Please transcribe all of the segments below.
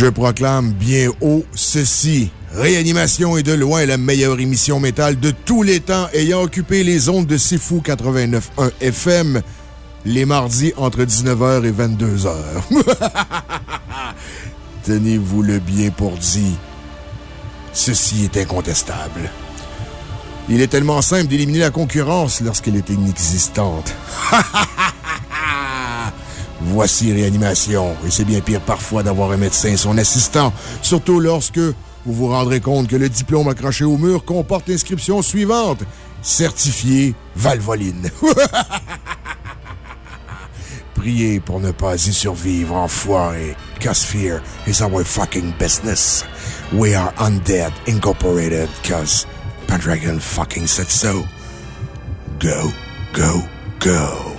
Je proclame bien haut ceci. Réanimation est de loin la meilleure émission métal de tous les temps ayant occupé les ondes de Sifu 89.1 FM les mardis entre 19h et 22h. Tenez-vous le bien pour dit. Ceci est incontestable. Il est tellement simple d'éliminer la concurrence lorsqu'elle est inexistante. Voici Réanimation. Et c'est bien pire parfois d'avoir un médecin et son assistant, surtout lorsque vous vous rendrez compte que le diplôme accroché au mur comporte l'inscription suivante. Certifié Valvoline. Priez pour ne pas y survivre, enfoiré. Cause fear is our fucking business. We are Undead Incorporated, cause Pendragon fucking said so. Go, go, go.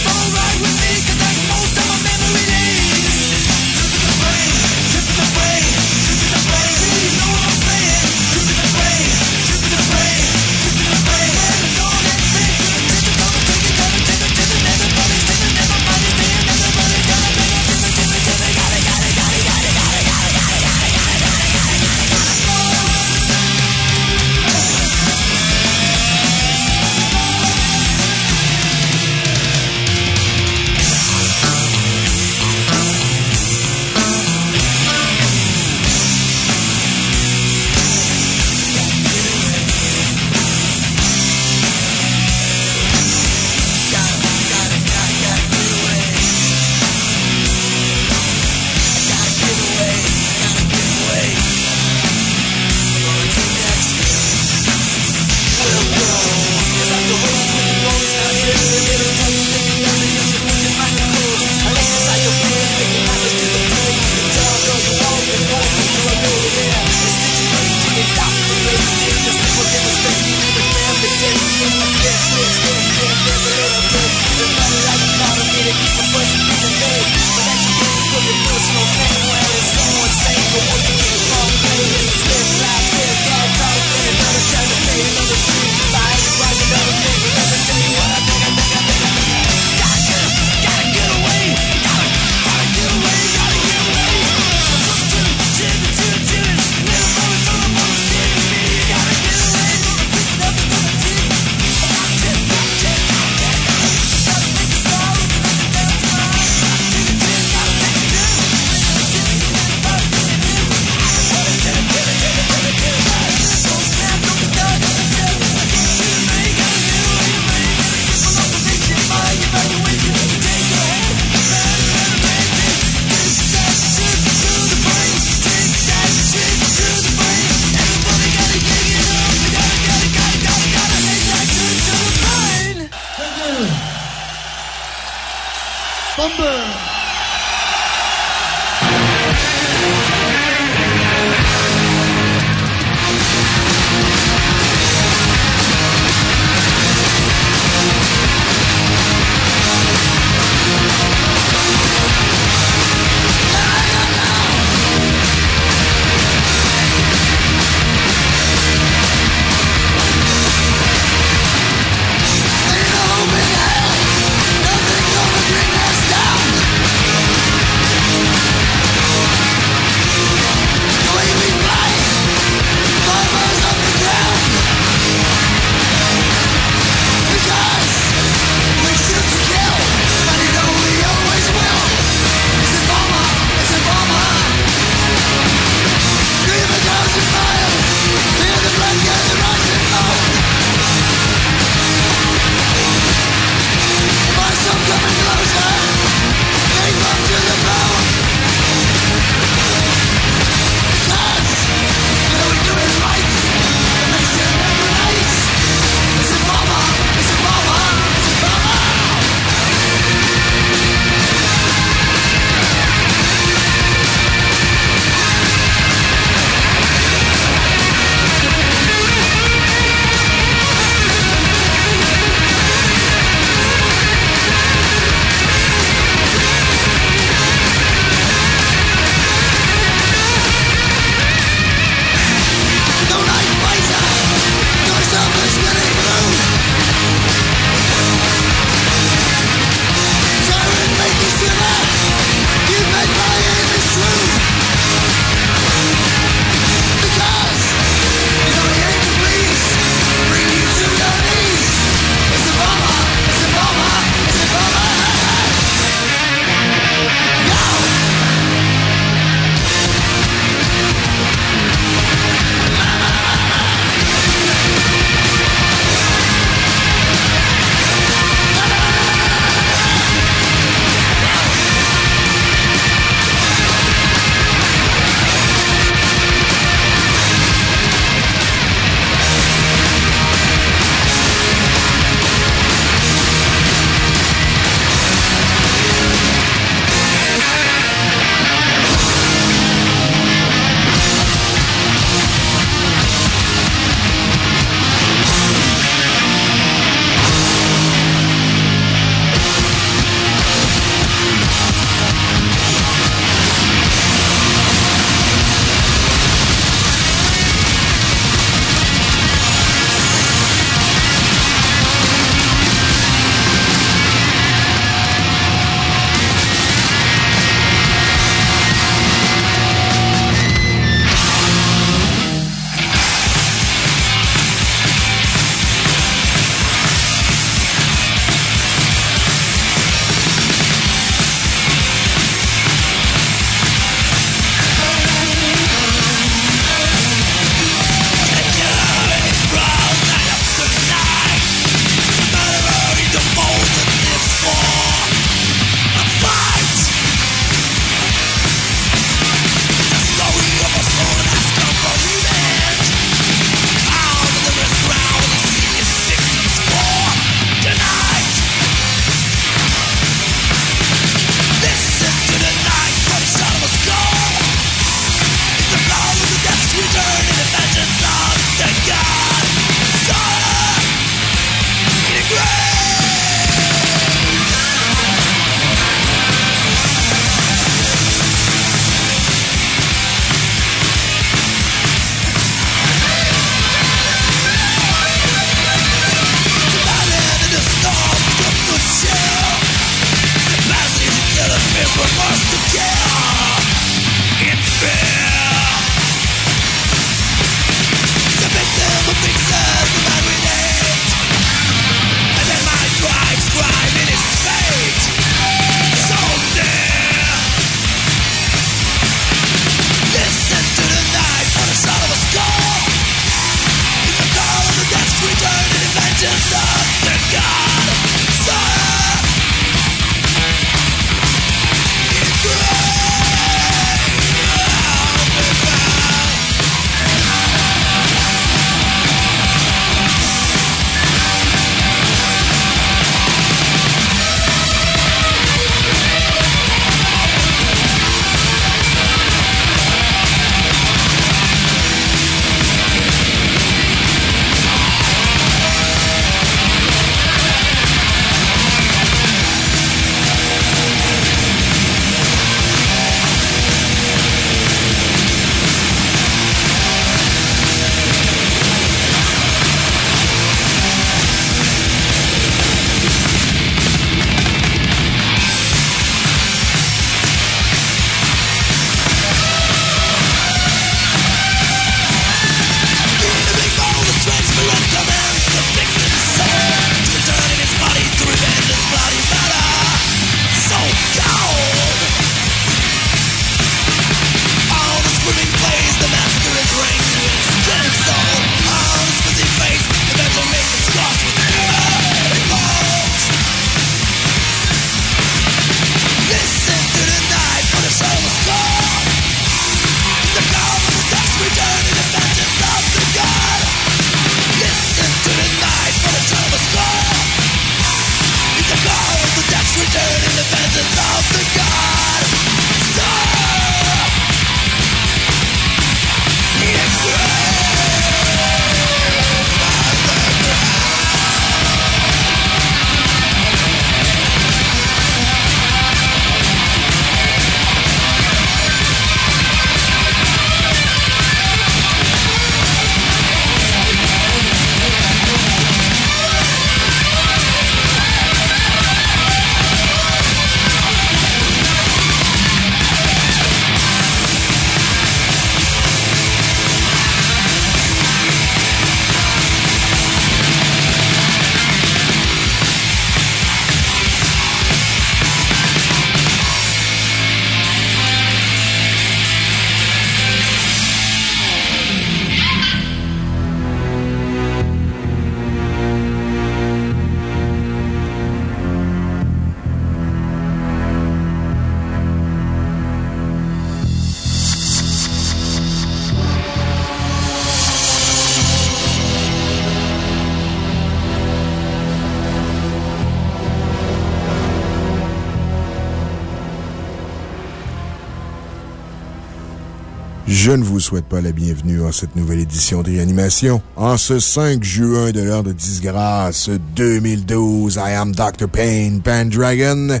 Je ne vous souhaite pas la bienvenue à cette nouvelle édition de réanimation. En ce 5 juin de l'heure de disgrâce 2012, I am Dr. Payne Pandragon.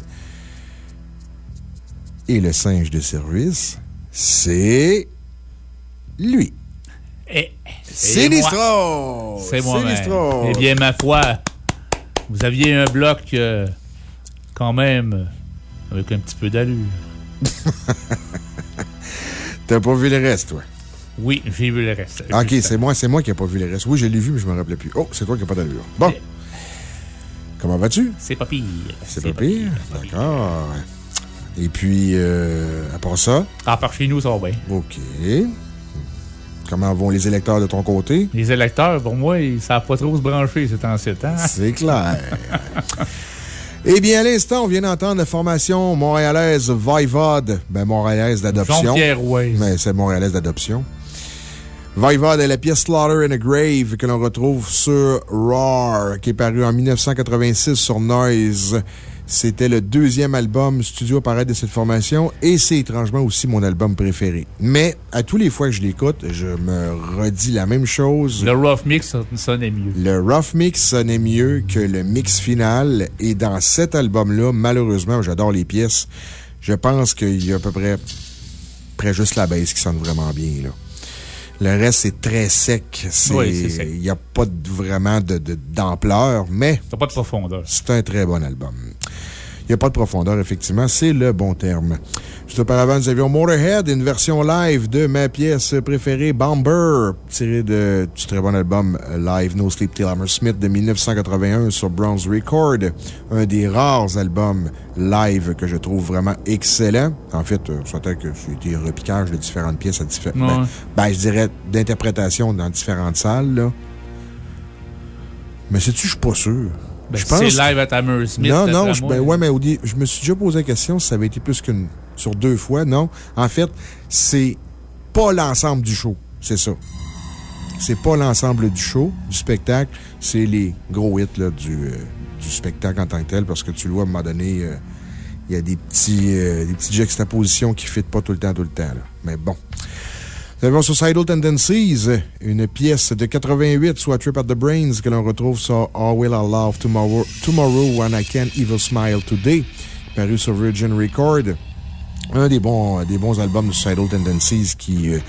Et le singe de service, c'est. lui. Et. Sinistro! C'est moi. Sinistro! Eh bien, ma foi, vous aviez un bloc euh, quand même euh, avec un petit peu d'allure. T'as pas vu le reste, toi? Oui, j'ai vu le reste. Ok, c'est moi, c'est moi qui n'ai pas vu le reste. Oui, je l'ai vu, mais je me rappelais plus. Oh, c'est toi qui n'as pas d'allure. Bon. Comment vas-tu? C'est pas pire. C'est pas pire? D'accord. Et puis, euh, à part ça? À part chez nous, ça va bien. OK. Comment vont les électeurs de ton côté? Les électeurs, pour moi, ils savent pas trop se brancher ces temps-ci. Hein? C'est clair. Eh bien, à l'instant, on vient d'entendre la formation montréalaise Voivode. Ben, montréalaise d'adoption. Jean-Pierre Weiss. Mais c'est montréalaise d'adoption. Voivode est la pièce Slaughter in a Grave que l'on retrouve sur Roar, qui est paru en 1986 sur Noise. C'était le deuxième album studio à paraître de cette formation et c'est étrangement aussi mon album préféré. Mais à tous les fois que je l'écoute, je me redis la même chose. Le rough mix sonnait mieux. Le rough mix sonnait mieux que le mix final. Et dans cet album-là, malheureusement, j'adore les pièces. Je pense qu'il y a à peu près, près juste la baisse qui sonne vraiment bien, là. Le reste, c'est très sec. Oui, Il n'y a pas vraiment d'ampleur, de, mais. pas de profondeur. C'est un très bon album. Il n'y a pas de profondeur, effectivement. C'est le bon terme. Juste auparavant, nous avions Motorhead, une version live de ma pièce préférée, Bomber, tirée de, du très bon album live No Sleep Till Smith de 1981 sur Bronze Record. Un des rares albums live que je trouve vraiment excellent. En fait, soit que c'était repiquage de différentes pièces à différents. Ben, ben, je dirais d'interprétation dans différentes salles, Mais sais-tu, je suis pas sûr. Ben, c'est live à Hammersmith. Non, non, je, ben, ouais, mais je me suis déjà posé la question si ça avait été plus qu'une. sur deux fois. Non. En fait, c'est pas l'ensemble du show. C'est ça. C'est pas l'ensemble du show, du spectacle. C'est les gros hits là, du, euh, du spectacle en tant que tel. Parce que tu le vois, à un moment donné, euh, il y a des petits, euh, des petites juxtapositions qui ne fitent pas tout le temps, tout le temps. Là. Mais bon. Nous avons Suicidal Tendencies, une pièce de 88, soit Trip at the Brains, que l'on retrouve sur All Will I Love Tomorrow, Tomorrow When I Can't Even Smile Today, paru sur Virgin Record. Un des bons, des bons albums de Suicidal Tendencies qui, euh,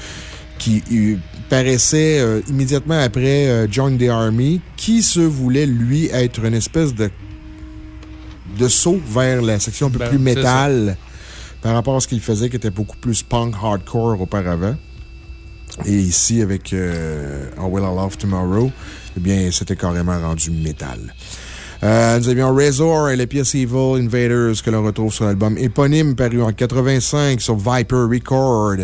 qui euh, paraissait euh, immédiatement après Join the Army, qui se voulait, lui, être une espèce de, de saut vers la section un peu ben, plus métal par rapport à ce qu'il faisait, qui était beaucoup plus punk hardcore auparavant. Et ici, avec euh, Will I Love Tomorrow, eh bien, c'était carrément rendu métal. Euh, nous avions Razor et les pièces Evil Invaders que l'on retrouve sur l'album éponyme paru en 85 sur Viper Record.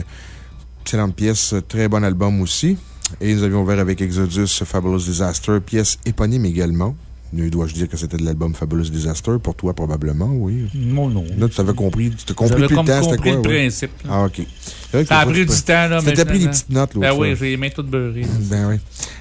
Excellente pièce, très bon album aussi. Et nous avions ouvert avec Exodus Fabulous Disaster, pièce éponyme également. Dois-je dire que c'était de l'album Fabulous Disaster? Pour toi, probablement, oui. Non, non. Là, tu avais compris. Tu as compris plus le temps, c'était quoi? le principe. Ah, OK. Ça a pris du temps, là. T'as pris les petites notes, là. Ben oui, j'ai les mains toutes beurrées. Ben oui.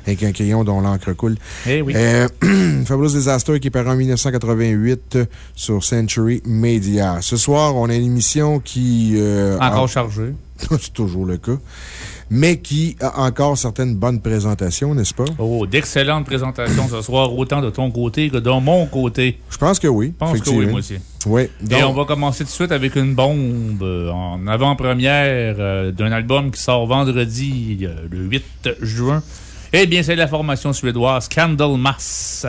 Avec un crayon dont l'encre coule. Eh oui. Euh, Fabulous Disaster qui est paru en 1988 sur Century Media. Ce soir, on a une émission qui. Euh, Encore chargée. C'est toujours le cas mais qui a encore certaines bonnes présentations, n'est-ce pas? Oh, d'excellentes présentations ce soir, autant de ton côté que de mon côté. Je pense que oui. Je pense que oui, moi aussi. Oui. Et on va commencer tout de suite avec une bombe euh, en avant-première euh, d'un album qui sort vendredi, euh, le 8 juin. Eh bien, c'est la formation suédoise Candlemas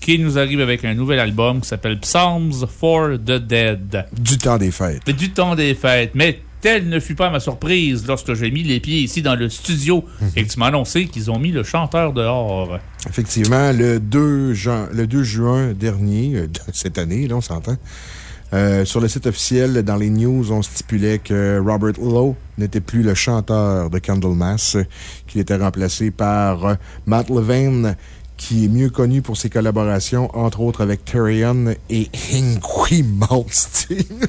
qui nous arrive avec un nouvel album qui s'appelle Psalms for the Dead. Du temps des fêtes. Du temps des fêtes. Mais Telle ne fut pas ma surprise lorsque j'ai mis les pieds ici dans le studio mhm. et que tu annoncé qu'ils ont mis le chanteur dehors. Effectivement, le 2, le 2 juin dernier, euh, cette année, là, on s'entend. Euh, sur le site officiel, dans les news, on stipulait que Robert Lowe n'était plus le chanteur de Candlemas, qu'il était remplacé par euh, Matt Levine, qui est mieux connu pour ses collaborations, entre autres avec Tyrion et Ingui Malmsteen.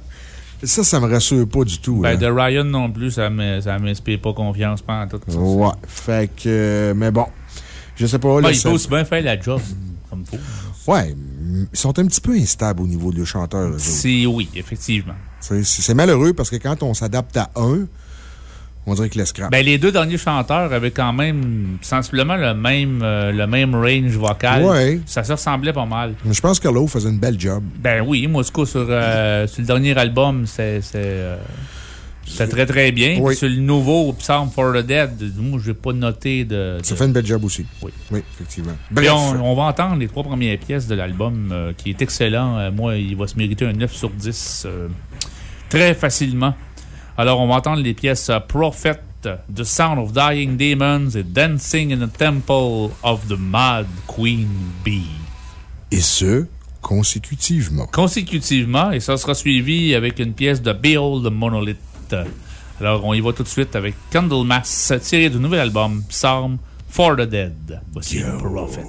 Ça, ça me rassure pas du tout. Ben, hein. de Ryan non plus, ça m'inspire pas confiance, pas en tout. Ça, ouais. Fait que, euh, mais bon. Je sais pas. Ben, il peut aussi bien faire la job, comme faut. Ouais. Ils sont un petit peu instables au niveau du chanteur. Si, oui, effectivement. C'est malheureux parce que quand on s'adapte à un, on dirait qu'il laisse scrap. Ben, les deux derniers chanteurs avaient quand même sensiblement le même, euh, le même range vocal. Ouais. Ça se ressemblait pas mal. Mais je pense que Lowe faisait une belle job. Ben oui, moi, sur, euh, sur le dernier album, c'est. Euh, c'était très, très bien. Sur le nouveau Psalm for the Dead, moi, je n'ai pas noté de, Ça fait une belle job aussi. Oui. Oui, effectivement. On, on, va entendre les trois premières pièces de l'album, qui est excellent. moi, il va se mériter un 9 sur 10 très facilement. Alors, on va entendre les pièces euh, Prophet, The Sound of Dying Demons et Dancing in the Temple of the Mad Queen Bee. Et ce, consécutivement. Consécutivement, et ça sera suivi avec une pièce de Behold the Monolith. Alors, on y va tout de suite avec Candlemas, tiré du nouvel album Psalm for the Dead. Voici Prophet.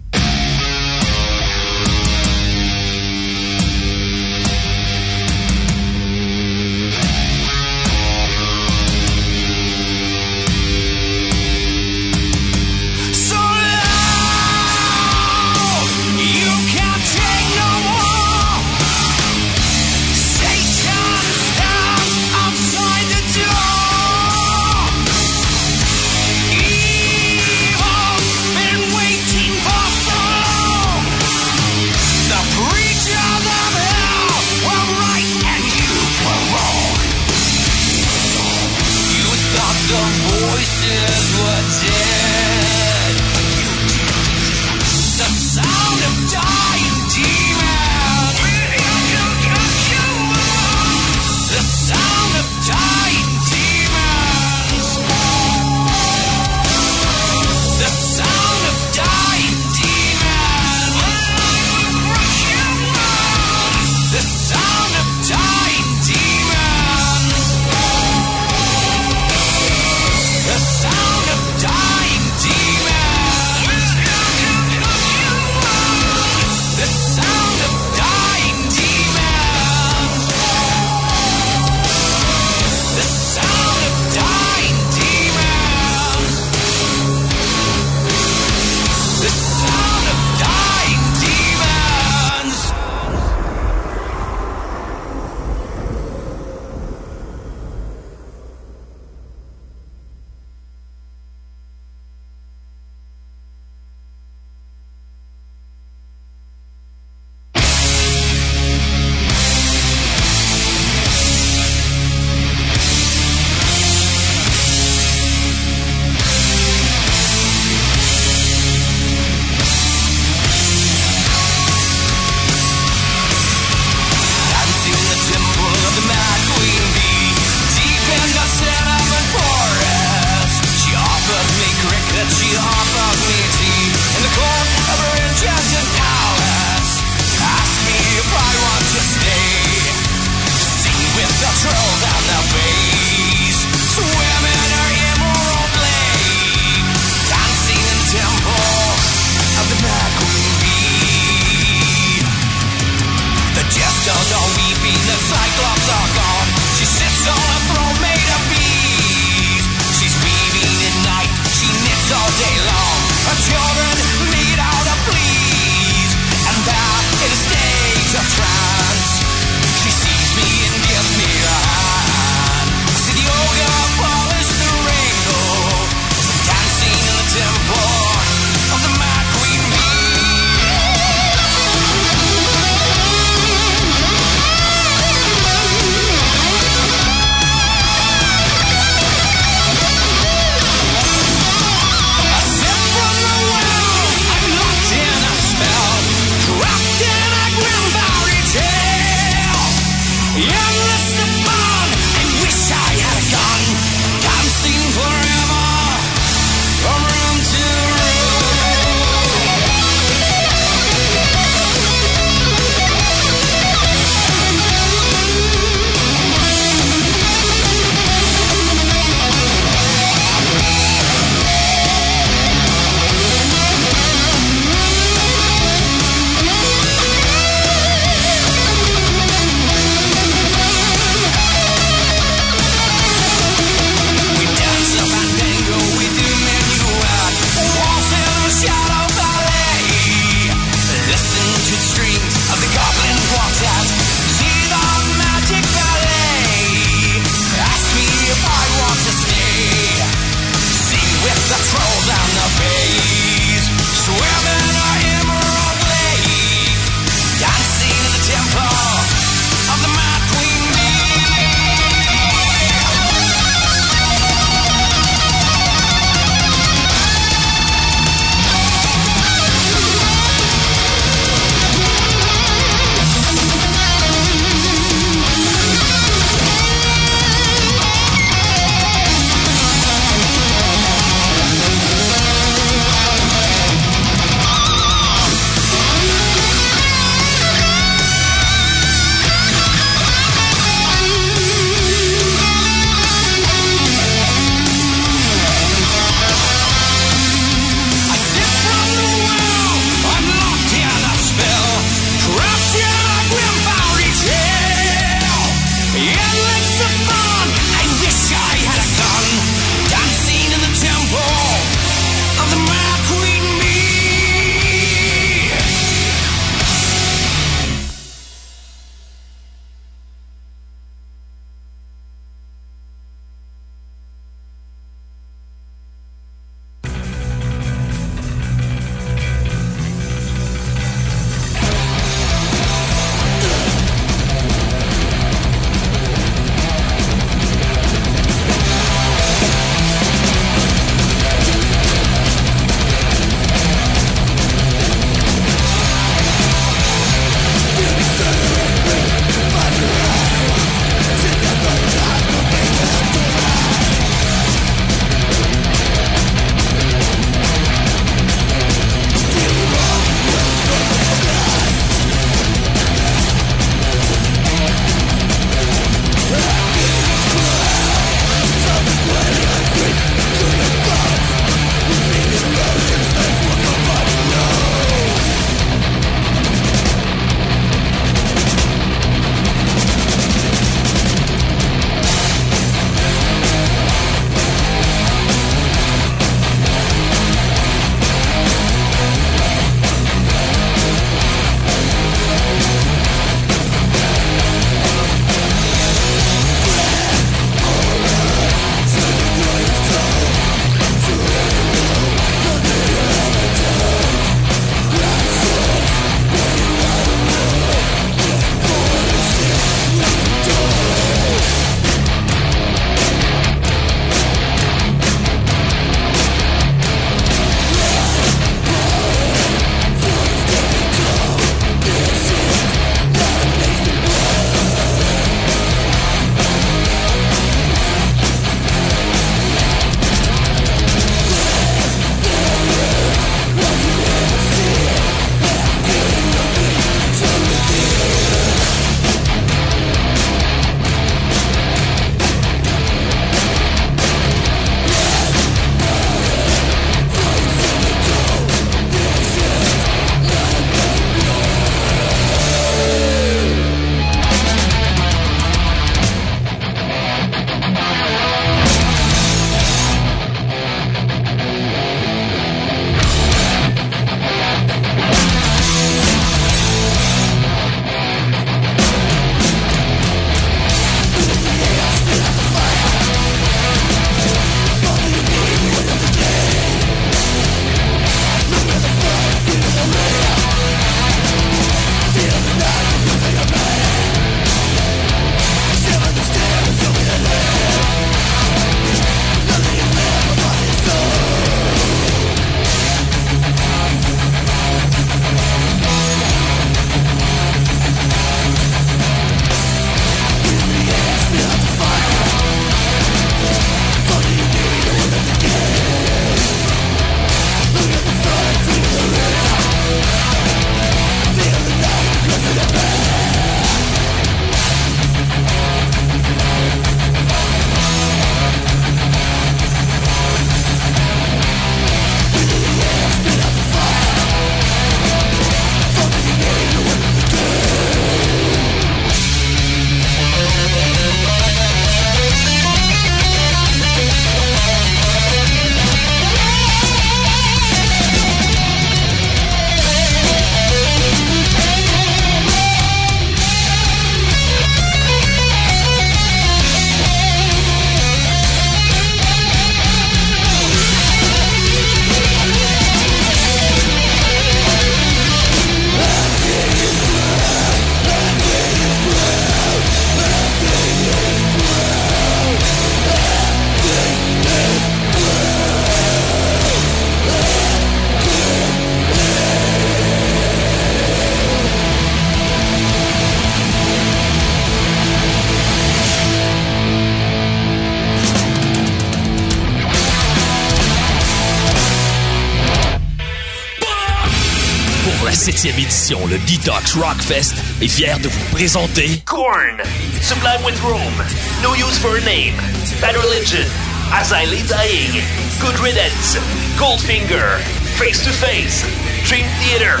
Le Detox Rockfest, est fier de vous présenter Korn, Sublime with Rome, No Use for a Name, Bad Religion, As I Lay Dying, Good Riddance, Goldfinger, Face to Face, Dream Theater,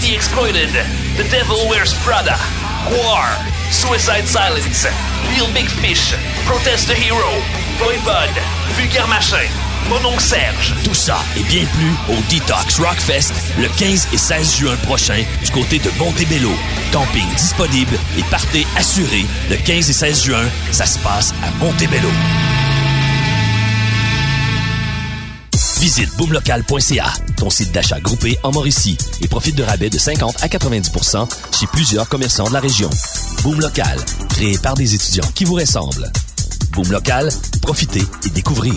The Exploited, The Devil Wears Prada, War, Suicide Silence, Real Big Fish, Protest the Hero, Voivod, Vulgaire Machin, Mon oncle Serge. Tout ça et bien plus au Detox Rockfest le 15 et 16 juin prochain du côté de Montebello. Camping disponible et partez assuré le 15 et 16 juin. Ça se passe à Montebello. Visite boomlocal.ca, ton site d'achat groupé en Mauricie, et profite de rabais de 50 à 90% chez plusieurs commerçants de la région. Boom Local, créé par des étudiants qui vous ressemblent. Boom Local, profitez et découvrir.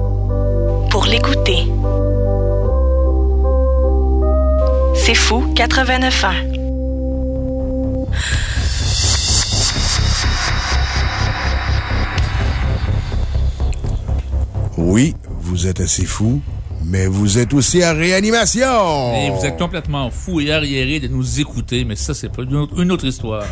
pour l'écouter. C'est fou 89 ans. Oui, vous êtes assez fou, mais vous êtes aussi à réanimation. Et vous êtes complètement fou et arriéré de nous écouter, mais ça, c'est pas une autre, une autre histoire.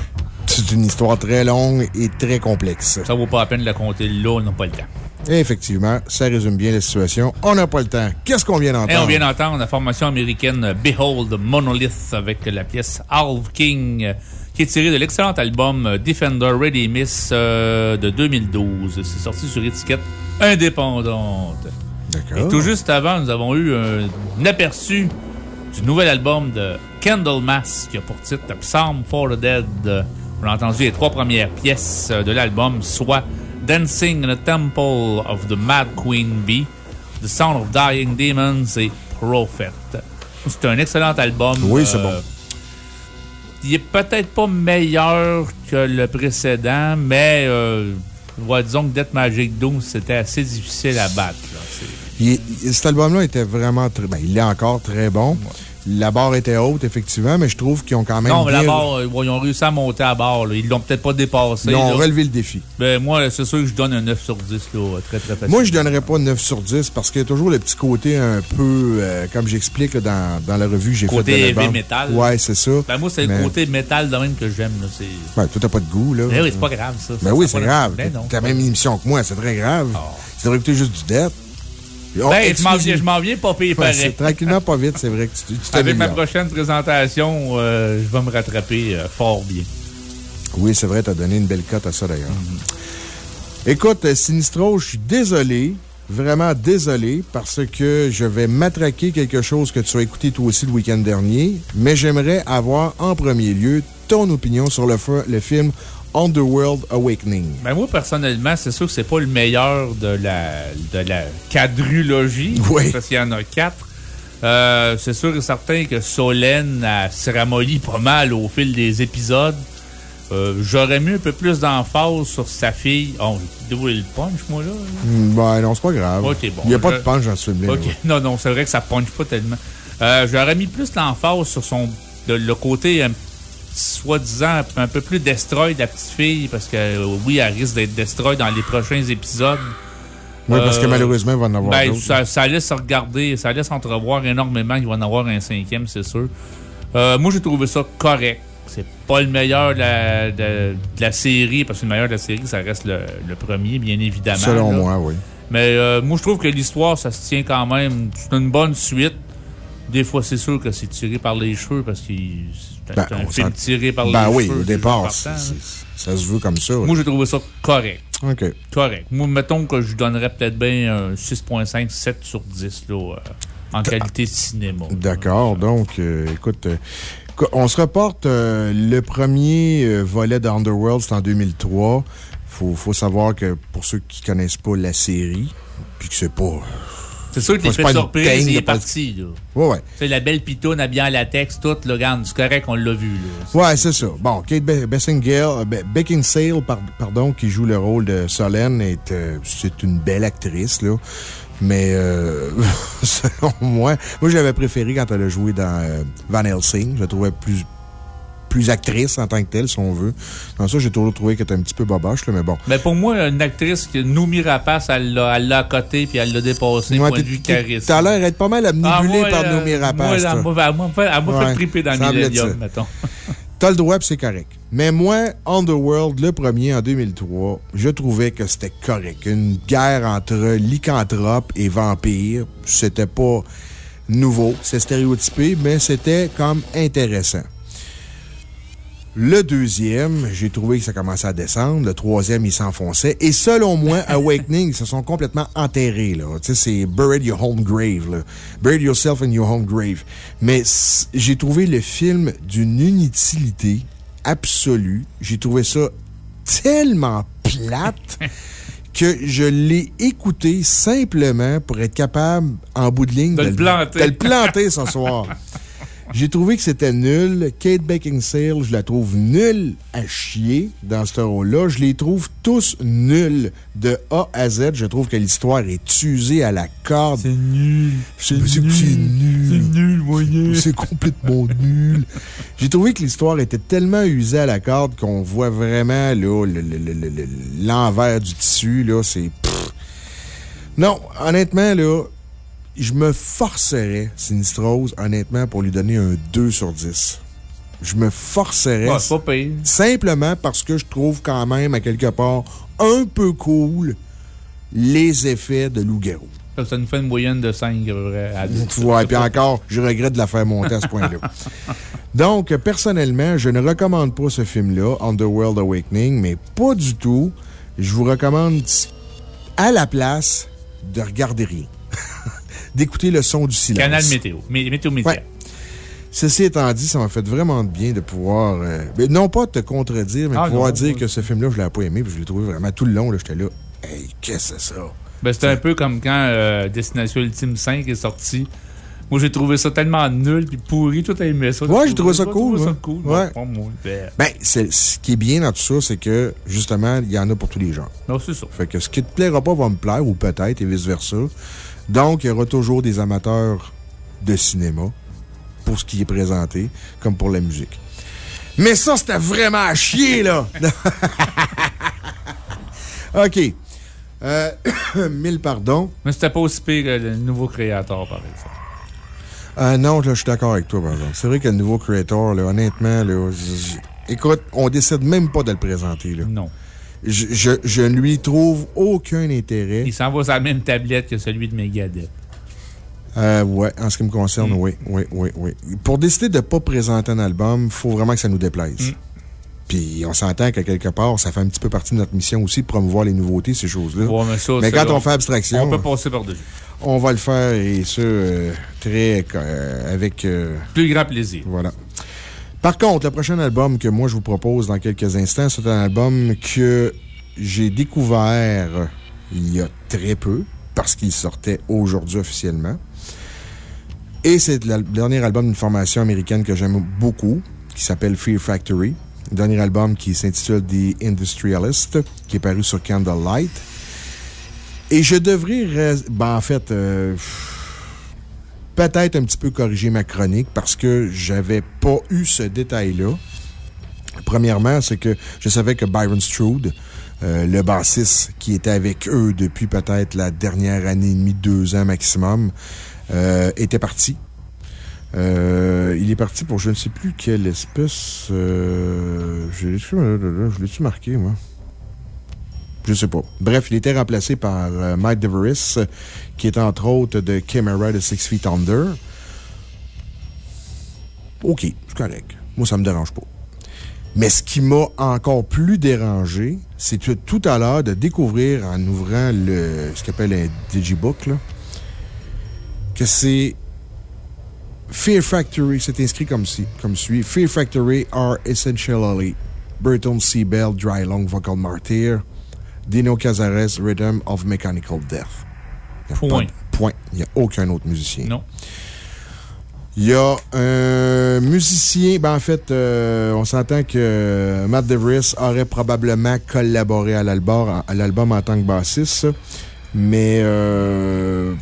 C'est une histoire très longue et très complexe. Ça vaut pas la peine de la compter là, on n'a pas le temps. Effectivement, ça résume bien la situation. On n'a pas le temps. Qu'est-ce qu'on vient d'entendre? Et on vient d'entendre la formation américaine Behold Monolith avec la pièce Half King qui est tirée de l'excellent album Defender Ready Miss euh, de 2012. C'est sorti sur étiquette indépendante. D'accord. Et tout juste avant, nous avons eu un, un aperçu du nouvel album de Candlemas qui a pour titre Psalm for the Dead. On a entendu les trois premières pièces de l'album, soit Dancing in the Temple of the Mad Queen Bee, The Sound of Dying Demons et Prophet. C'est un excellent album. Oui, c'est Euh, bon. Il est peut-être pas meilleur que le précédent, mais euh, ouais, disons que Death Magic Doom, c'était assez difficile à battre. là. Il- cet album-là était vraiment très. Ben, il est encore très bon. La barre était haute, effectivement, mais je trouve qu'ils ont quand même. Non, mais la barre, euh, ils ont réussi à monter à barre. là. Ils l'ont peut-être pas dépassé. Ils ont relevé le défi. Ben, moi, c'est sûr que je donne un 9 sur 10, là, très, très facile. Moi, je donnerais pas 9 sur 10 parce qu'il y a toujours le petit côté un peu, euh, comme j'explique dans, dans la revue j'ai faite Côté heavy metal. Ouais, c'est ça. Ben, moi, c'est Mais- le côté métal de même que j'aime. Ben, toi, t'as pas de goût, là. Ben oui, c'est pas grave, ça. Ben Ça, oui, c'est grave. Ben. T'as la même émission que moi, c'est très grave. Tu devrais écouter juste du death. Oh, Ben, je m'en viens, je m'en viens pas pire pareil. tranquillement, pas vite, c'est vrai que tu tu Avec ma prochaine présentation, euh, je vais me rattraper euh, fort bien. Oui, c'est vrai, t'as donné une belle cote à ça, d'ailleurs. Mm-hmm. Écoute, euh, Sinistro, je suis désolé, vraiment désolé, parce que je vais matraquer quelque chose que tu as écouté toi aussi le week-end dernier, mais j'aimerais avoir en premier lieu ton opinion sur le, le film Underworld Awakening. Ben, moi, personnellement, c'est sûr que c'est pas le meilleur de la, de la quadrulogie. Oui. Parce qu'il y en a quatre. Euh, c'est sûr et certain que Solène a se ramolli pas mal au fil des épisodes. Euh, J'aurais mis un peu plus d'emphase sur sa fille. Oh, dévoilé le punch, moi, là. Hmm, Ben non, c'est pas grave. Bon, Il n'y a pas je- de punch dans ce film-là. OK. Non, non, c'est vrai que ça punch pas tellement. Euh, J'aurais mis plus l'emphase sur son le, le côté euh, soi-disant un peu plus destroy de la petite fille, parce que euh, oui, elle risque d'être destroy dans les prochains épisodes. Oui, parce que Euh, malheureusement, il va en avoir Ben, ça, ça laisse regarder, ça laisse entrevoir énormément qu'il va en avoir un cinquième, c'est sûr. Euh, moi, j'ai trouvé ça correct. C'est pas le meilleur de la, de- de la série, parce que le meilleur de la série, ça reste le, le premier, bien évidemment. Selon là. moi, oui. Mais euh, moi, je trouve que l'histoire, ça se tient quand même. C'est une bonne suite. Des fois, c'est sûr que c'est tiré par les cheveux parce que c'est Ben, un film tiré par Ben les oui, cheveux. au départ, ça se veut comme ça. Moi, j'ai trouvé ça correct. OK. Correct. Moi, mettons que je donnerais peut-être bien un 6,5, 7 sur 10 là, euh, en qualité cinéma. D'accord. Donc, euh, écoute, euh, on se reporte. euh, le premier euh, volet d'Underworld, c'est en 2003. Faut, faut savoir que pour ceux qui connaissent pas la série, puis que c'est pas. C'est sûr que l'effet de surprise, il est parti. là. Ouais, ouais. C'est la belle pitoune habillée en latex, toute, là, regarde, c'est correct, on l'a vu. Là. Ouais, c'est ça. Bon, Kate Be- Beckinsale, Be- Beckinsale, par- pardon, qui joue le rôle de Solène, est, euh, c'est une belle actrice, là. Mais, euh, selon moi, moi, je l'avais préférée quand elle a joué dans euh, Van Helsing. Je la trouvais plus, plus actrice en tant que telle, si on veut. Dans ça, j'ai toujours trouvé qu'elle était un petit peu boboche, là, mais bon. Mais pour moi, une actrice, que Noumi Rapace, elle l'a à côté puis elle l'a dépassé, Ouais, point de t'es- vue t'es- charisme. T'as l'air d'être pas mal Ah, obnubilé moi, par euh, Nomi Rapace. Moi, elle m'a fait, triper dans Millennium, mettons. T'as le droit, c'est correct. Mais moi, Underworld, le premier en 2003, je trouvais que c'était correct. Une guerre entre lycanthropes et vampires, c'était pas nouveau, c'est stéréotypé, mais c'était comme intéressant. Le deuxième, j'ai trouvé que ça commençait à descendre. Le troisième, il s'enfonçait. Et selon moi, Awakening, ils se sont complètement enterrés, là. Tu sais, c'est buried your home grave, là. Buried yourself in your home grave. Mais j'ai trouvé le film d'une inutilité absolue. J'ai trouvé ça tellement plate que je l'ai écouté simplement pour être capable, en bout de ligne, De le planter. de le planter ce soir. J'ai trouvé que c'était nul. Kate Beckinsale, je la trouve nulle à chier dans ce rôle-là. Je les trouve tous nuls de A à Z. Je trouve que l'histoire est usée à la corde. C'est nul. C'est nul. C'est nul, moyen. C'est complètement nul. J'ai trouvé que l'histoire était tellement usée à la corde qu'on voit vraiment l'envers du tissu. là. C'est. Non, honnêtement, là, je me forcerais, Sinistrose, honnêtement, pour lui donner un 2 sur 10. Je me forcerais. Ouais, c'est pas pire. Simplement parce que je trouve quand même, à quelque part, un peu cool les effets de loup-garou. Ça, ça nous fait une moyenne de 5 à peu près. à dix. Tu vois, et puis encore, je regrette de la faire monter à ce point-là. Donc, personnellement, je ne recommande pas ce film-là, Underworld Awakening, mais pas du tout. Je vous recommande, à la place, de regarder rien. D'écouter le son du silence. Canal météo. Mé- Météo média. Ouais. Ceci étant dit, ça m'a fait vraiment de bien de pouvoir, euh, non pas te contredire, mais Ah, pouvoir non, dire que ce film-là, je l'avais pas aimé, puis je l'ai trouvé vraiment tout le long, j'étais là. Hey, qu'est-ce que c'est ça? Ben, c'était un peu comme quand euh, Destination Ultime 5 est sorti. Moi, j'ai trouvé ça tellement nul puis pourri. Toi, t'as aimé ça. Ouais, j'ai trouvé ça cool, ça ouais. cool. Ouais. Ben, ce qui est bien dans tout ça, c'est que, justement, il y en a pour tous les genres. non, c'est ça. Fait que ce qui te plaira pas va me plaire, ou peut-être, et vice-versa. Donc, il y aura toujours des amateurs de cinéma pour ce qui est présenté, comme pour la musique. Mais ça, c'était vraiment à chier, là! OK. Euh, mille pardons. Mais c'était pas aussi pire que le nouveau créateur, par exemple. Euh, non, là, je suis d'accord avec toi, par exemple. C'est vrai que le nouveau creator, là, honnêtement, là, écoute, on décide même pas de le présenter, là. Non. Je, je, je ne lui trouve aucun intérêt. Il s'en va sur la même tablette que celui de Megadeth. Euh, ouais, en ce qui me concerne, oui, oui, oui, oui. Pour décider de ne pas présenter un album, il faut vraiment que ça nous déplaise. Puis on s'entend qu'à quelque part, ça fait un petit peu partie de notre mission aussi de promouvoir les nouveautés, ces choses-là. Ouais, mais ça, Mais ça, quand on fait abstraction, On peut passer par-dessus. on va le faire et ce, euh, très, euh, avec, euh, Plus grand plaisir. voilà. Par contre, le prochain album que moi je vous propose dans quelques instants, c'est un album que j'ai découvert il y a très peu, parce qu'il sortait aujourd'hui officiellement. Et c'est le dernier album d'une formation américaine que j'aime beaucoup, qui s'appelle Fear Factory. Le dernier album qui s'intitule The Industrialist, qui est paru sur Candlelight. Et je devrais, rais- ben, en fait, euh, peut-être un petit peu corriger ma chronique parce que j'avais pas eu ce détail-là. Premièrement, c'est que je savais que Byron Stroud, euh, le bassiste qui était avec eux depuis peut-être la dernière année et demie, deux ans maximum, euh, était parti. Euh, il est parti pour je ne sais plus quelle espèce. je l'ai-tu marqué, moi? Je sais pas. Bref, il était remplacé par euh, Mike DeVeris, qui est entre autres de Chimera de Six Feet Under. OK, c'est correct. Moi, ça me dérange pas. Mais ce qui m'a encore plus dérangé, c'est tout à l'heure de découvrir en ouvrant le, ce qu'on appelle un digibook, que c'est Fear Factory, c'est inscrit comme, ci, comme suit. Fear Factory are essentially Burton C. Bell, Dry Long Vocal Martyr, Dino Cazares, Rhythm of Mechanical Death. Point. de Point. Il n'y a aucun autre musicien. Non. Il y a un musicien, ben en fait, euh, on s'entend que Matt DeVries aurait probablement collaboré à l'album, à l'album en tant que bassiste, mais euh,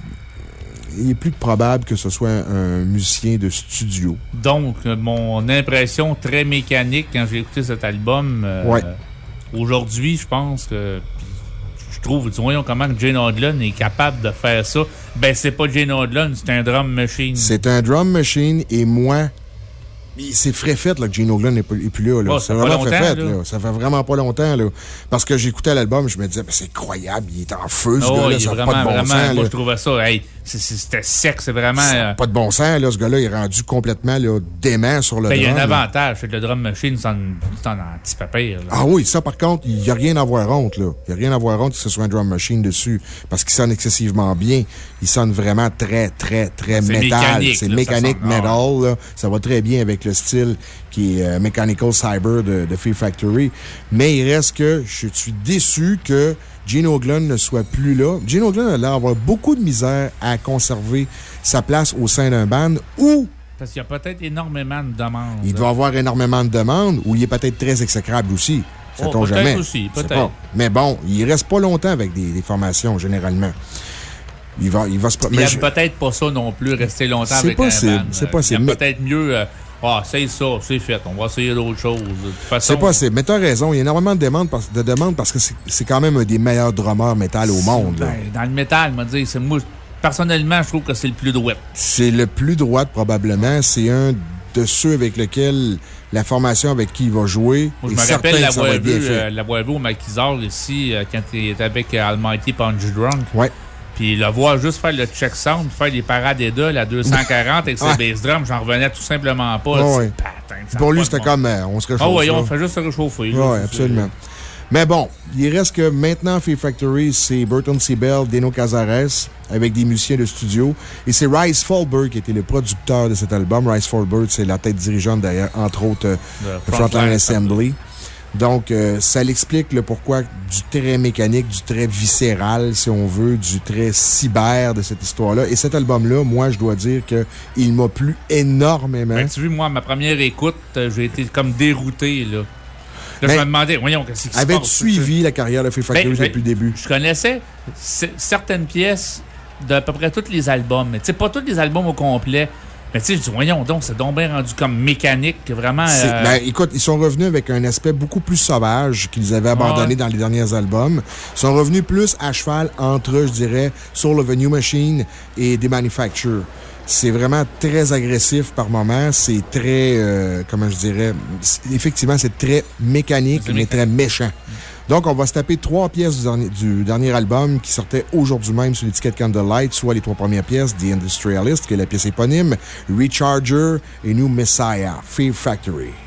il est plus probable que ce soit un musicien de studio. Donc, euh, mon impression très mécanique quand j'ai écouté cet album, Ouais. aujourd'hui, je pense que je trouve, voyons comment Jane Odlund est capable de faire ça. Ben, c'est pas Jane Odlund, c'est un drum machine. C'est un drum machine et moi, c'est frais fait là, que Gene Oglen n'est plus là. là. Oh, c'est ça fait vraiment fait. longtemps, là. Ça fait vraiment pas longtemps. Là. Parce que j'écoutais l'album, je me disais, c'est incroyable, il est en feu, ce Oh, gars-là. Ça n'a pas de bon vraiment, sens. moi, je trouvais ça, hey, c'était sec, c'est vraiment. Euh, pas de bon sens, là. Ce gars-là est rendu complètement là, dément sur le ben, il y a un drum. avantage, c'est que le drum machine, c'est c'est un petit papier. là. Ah oui, ça, par contre, il n'y a rien à voir honte, là. Il n'y a rien à voir honte que ce soit un drum machine dessus. Parce qu'il sonne excessivement bien. Il sonne vraiment très, très, très C'est métal. mécanique, C'est mécanique ah metal, là. Ça va très bien avec le style qui est euh, Mechanical Cyber de, de Fear Factory. Mais il reste que je suis déçu que Gene Oglen ne soit plus là. Gene Oglen a l'air d'avoir beaucoup de misère à conserver sa place au sein d'un band ou Parce qu'il y a peut-être énormément de demandes. il doit avoir énormément de demandes ou il est peut-être très exécrable aussi. Oh, Sait-on peut-être jamais? aussi, C'est peut-être. Mais bon, il reste pas longtemps avec des, des formations, généralement. Il va, il va se. Il mais aime je- peut-être pas ça non plus, rester longtemps C'est avec possible, un band. c'est possible, Il mais- aime peut-être mieux, euh, ah, c'est ça, c'est fait, on va essayer d'autres choses. C'est possible. Mais t'as raison, il y a énormément de demandes parce, de demandes parce que c'est quand même un des meilleurs drummers métal au monde. Ben, dans le métal, m'a dit, c'est moi, personnellement, je trouve que c'est le plus droit. C'est le plus droit, probablement. C'est un de ceux avec lesquels la formation avec qui il va jouer. Moi, je me rappelle l'avoir vu, euh, vu au maquisard ici, euh, quand il était avec Almighty Punch Drunk. Ouais. Puis le voir juste faire le check sound, faire des parades à 240 avec ses Ouais. bass drums, j'en revenais tout simplement pas. C'est ouais. patin, Pour lui, c'était comme euh, on se réchauffe. Ah oui, on fait juste se réchauffer. Oui, absolument. Mais bon, il reste que maintenant, Fear Factory, c'est Burton Seabell, Deno Cazares, avec des musiciens de studio. Et c'est Rice Fallberg qui était le producteur de cet album. Rice Fallberg, c'est la tête dirigeante derrière, entre autres, euh, Frontline Assembly. Donc, euh, ça l'explique le pourquoi du très mécanique, du très viscéral, si on veut, du très cyber de cette histoire-là. Et cet album-là, moi, je dois dire qu'il m'a plu énormément. Ben, tu vois, moi, ma première écoute, euh, j'ai été comme dérouté, là. Là, je Ben, me demandais, voyons, qu'est-ce qui se Avais-tu passe? suivi la carrière de Factory Ben, ben, depuis le début? Je connaissais certaines pièces d'à peu près tous les albums. Mais tu sais, pas tous les albums au complet. Mais tu sais, je dis, voyons donc, c'est donc bien rendu comme mécanique, vraiment. Euh, ben, écoute, ils sont revenus avec un aspect beaucoup plus sauvage qu'ils avaient abandonné Ouais. dans les derniers albums. Ils sont revenus plus à cheval entre, je dirais, Soul of a New Machine et The Manufacture. C'est vraiment très agressif par moments. C'est très, euh, comment je dirais, effectivement, c'est très mécanique, mais mécanique. très méchant. Donc, on va se taper trois pièces du dernier, album qui sortait aujourd'hui même sur l'étiquette Candlelight, soit les trois premières pièces, The Industrialist, qui est la pièce éponyme, Recharger et New Messiah, Fear Factory.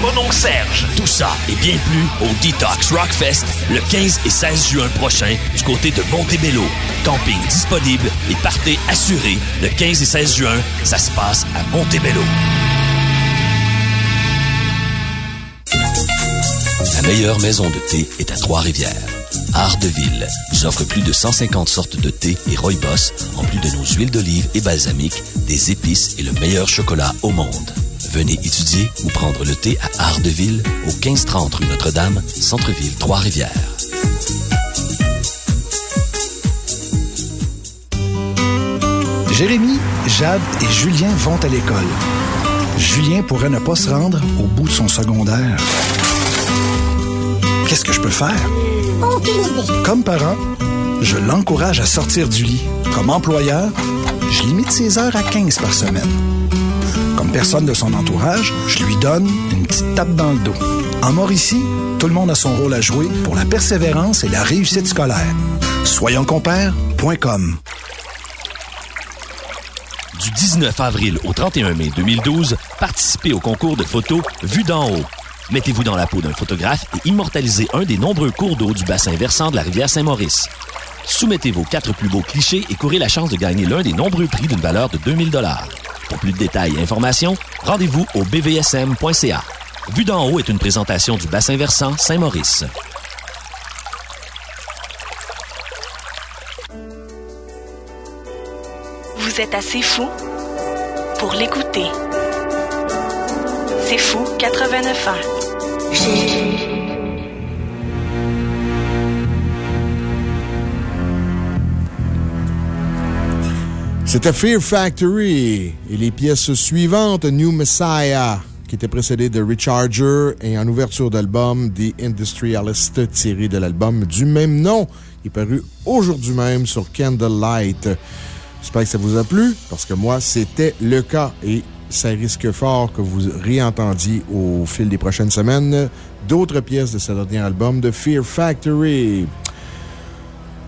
Mon oncle Serge. tout ça et bien plus au Detox Rockfest le 15 et 16 juin prochain du côté de Montebello. Camping disponible et partez assuré le 15 et 16 juin. Ça se passe à Montebello. La meilleure maison de thé est à Trois-Rivières. Art de Ville nous offre plus de 150 sortes de thé et rooibos, en plus de nos huiles d'olive et balsamiques, des épices et le meilleur chocolat au monde. Venez étudier ou prendre le thé à Art de Ville au 1530 rue Notre-Dame, Centre-Ville, Trois-Rivières. Jérémy, Jade et Julien vont à l'école. Julien pourrait ne pas se rendre au bout de son secondaire. Qu'est-ce que je peux faire? Comme parent, je l'encourage à sortir du lit. Comme employeur, je limite ses heures à 15 par semaine. Comme personne de son entourage, je lui donne une petite tape dans le dos. En Mauricie, tout le monde a son rôle à jouer pour la persévérance et la réussite scolaire. Soyonscompères.com Du 19 avril au 31 mai 2012, participez au concours de photos Vue d'en haut. Mettez-vous dans la peau d'un photographe et immortalisez un des nombreux cours d'eau du bassin versant de la rivière Saint-Maurice. Soumettez vos quatre plus beaux clichés et courez la chance de gagner l'un des nombreux prix d'une valeur de 2000 Pour plus de détails et informations, rendez-vous au bvsm.ca. Vue d'en haut est une présentation du bassin versant Saint-Maurice. Vous êtes assez fou pour l'écouter. C'est fou 89 ans. C'était Fear Factory et les pièces suivantes, New Messiah, qui était précédé de Recharger et en ouverture d'album, The Industrialist, tiré de l'album du même nom, qui est paru aujourd'hui même sur Candlelight. J'espère que ça vous a plu, parce que moi, c'était le cas et ça risque fort que vous réentendiez au fil des prochaines semaines d'autres pièces de ce dernier album de Fear Factory.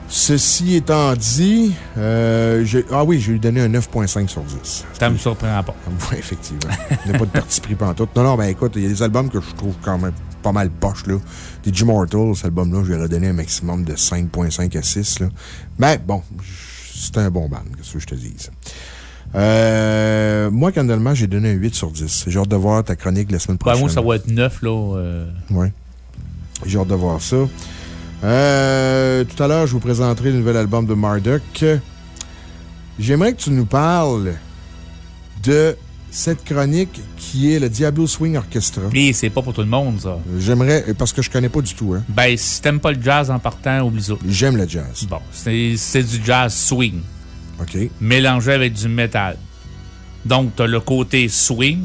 Ceci étant dit, euh, ah oui, j'ai lui donné un 9,5 sur 10. Ça me surprend pas. Oui, effectivement. Il n'y a pas de parti pris pantoute. Non, non, ben écoute, il y a des albums que je trouve quand même pas mal poches, là. Des Jim Mortal, cet album-là, je lui aurais donné un maximum de 5,5 à 6, là. Mais bon, c'est un bon band, qu'est-ce que je te dise. Euh, moi, Candleman, j'ai donné un 8 sur 10. J'ai hâte de voir ta chronique la semaine Ben, prochaine. moi, ça va être neuf, là. euh, Oui. J'ai hâte de voir ça. Euh, tout à l'heure, je vous présenterai le nouvel album de Marduk. J'aimerais que tu nous parles de cette chronique qui est le Diablo Swing Orchestra. Et c'est pas pour tout le monde, ça. J'aimerais, parce que je connais pas du tout, hein. Ben, si t'aimes pas le jazz en partant, oublie ça. J'aime le jazz. Bon, c'est du jazz swing, OK. mélangé avec du métal. Donc, t'as le côté swing.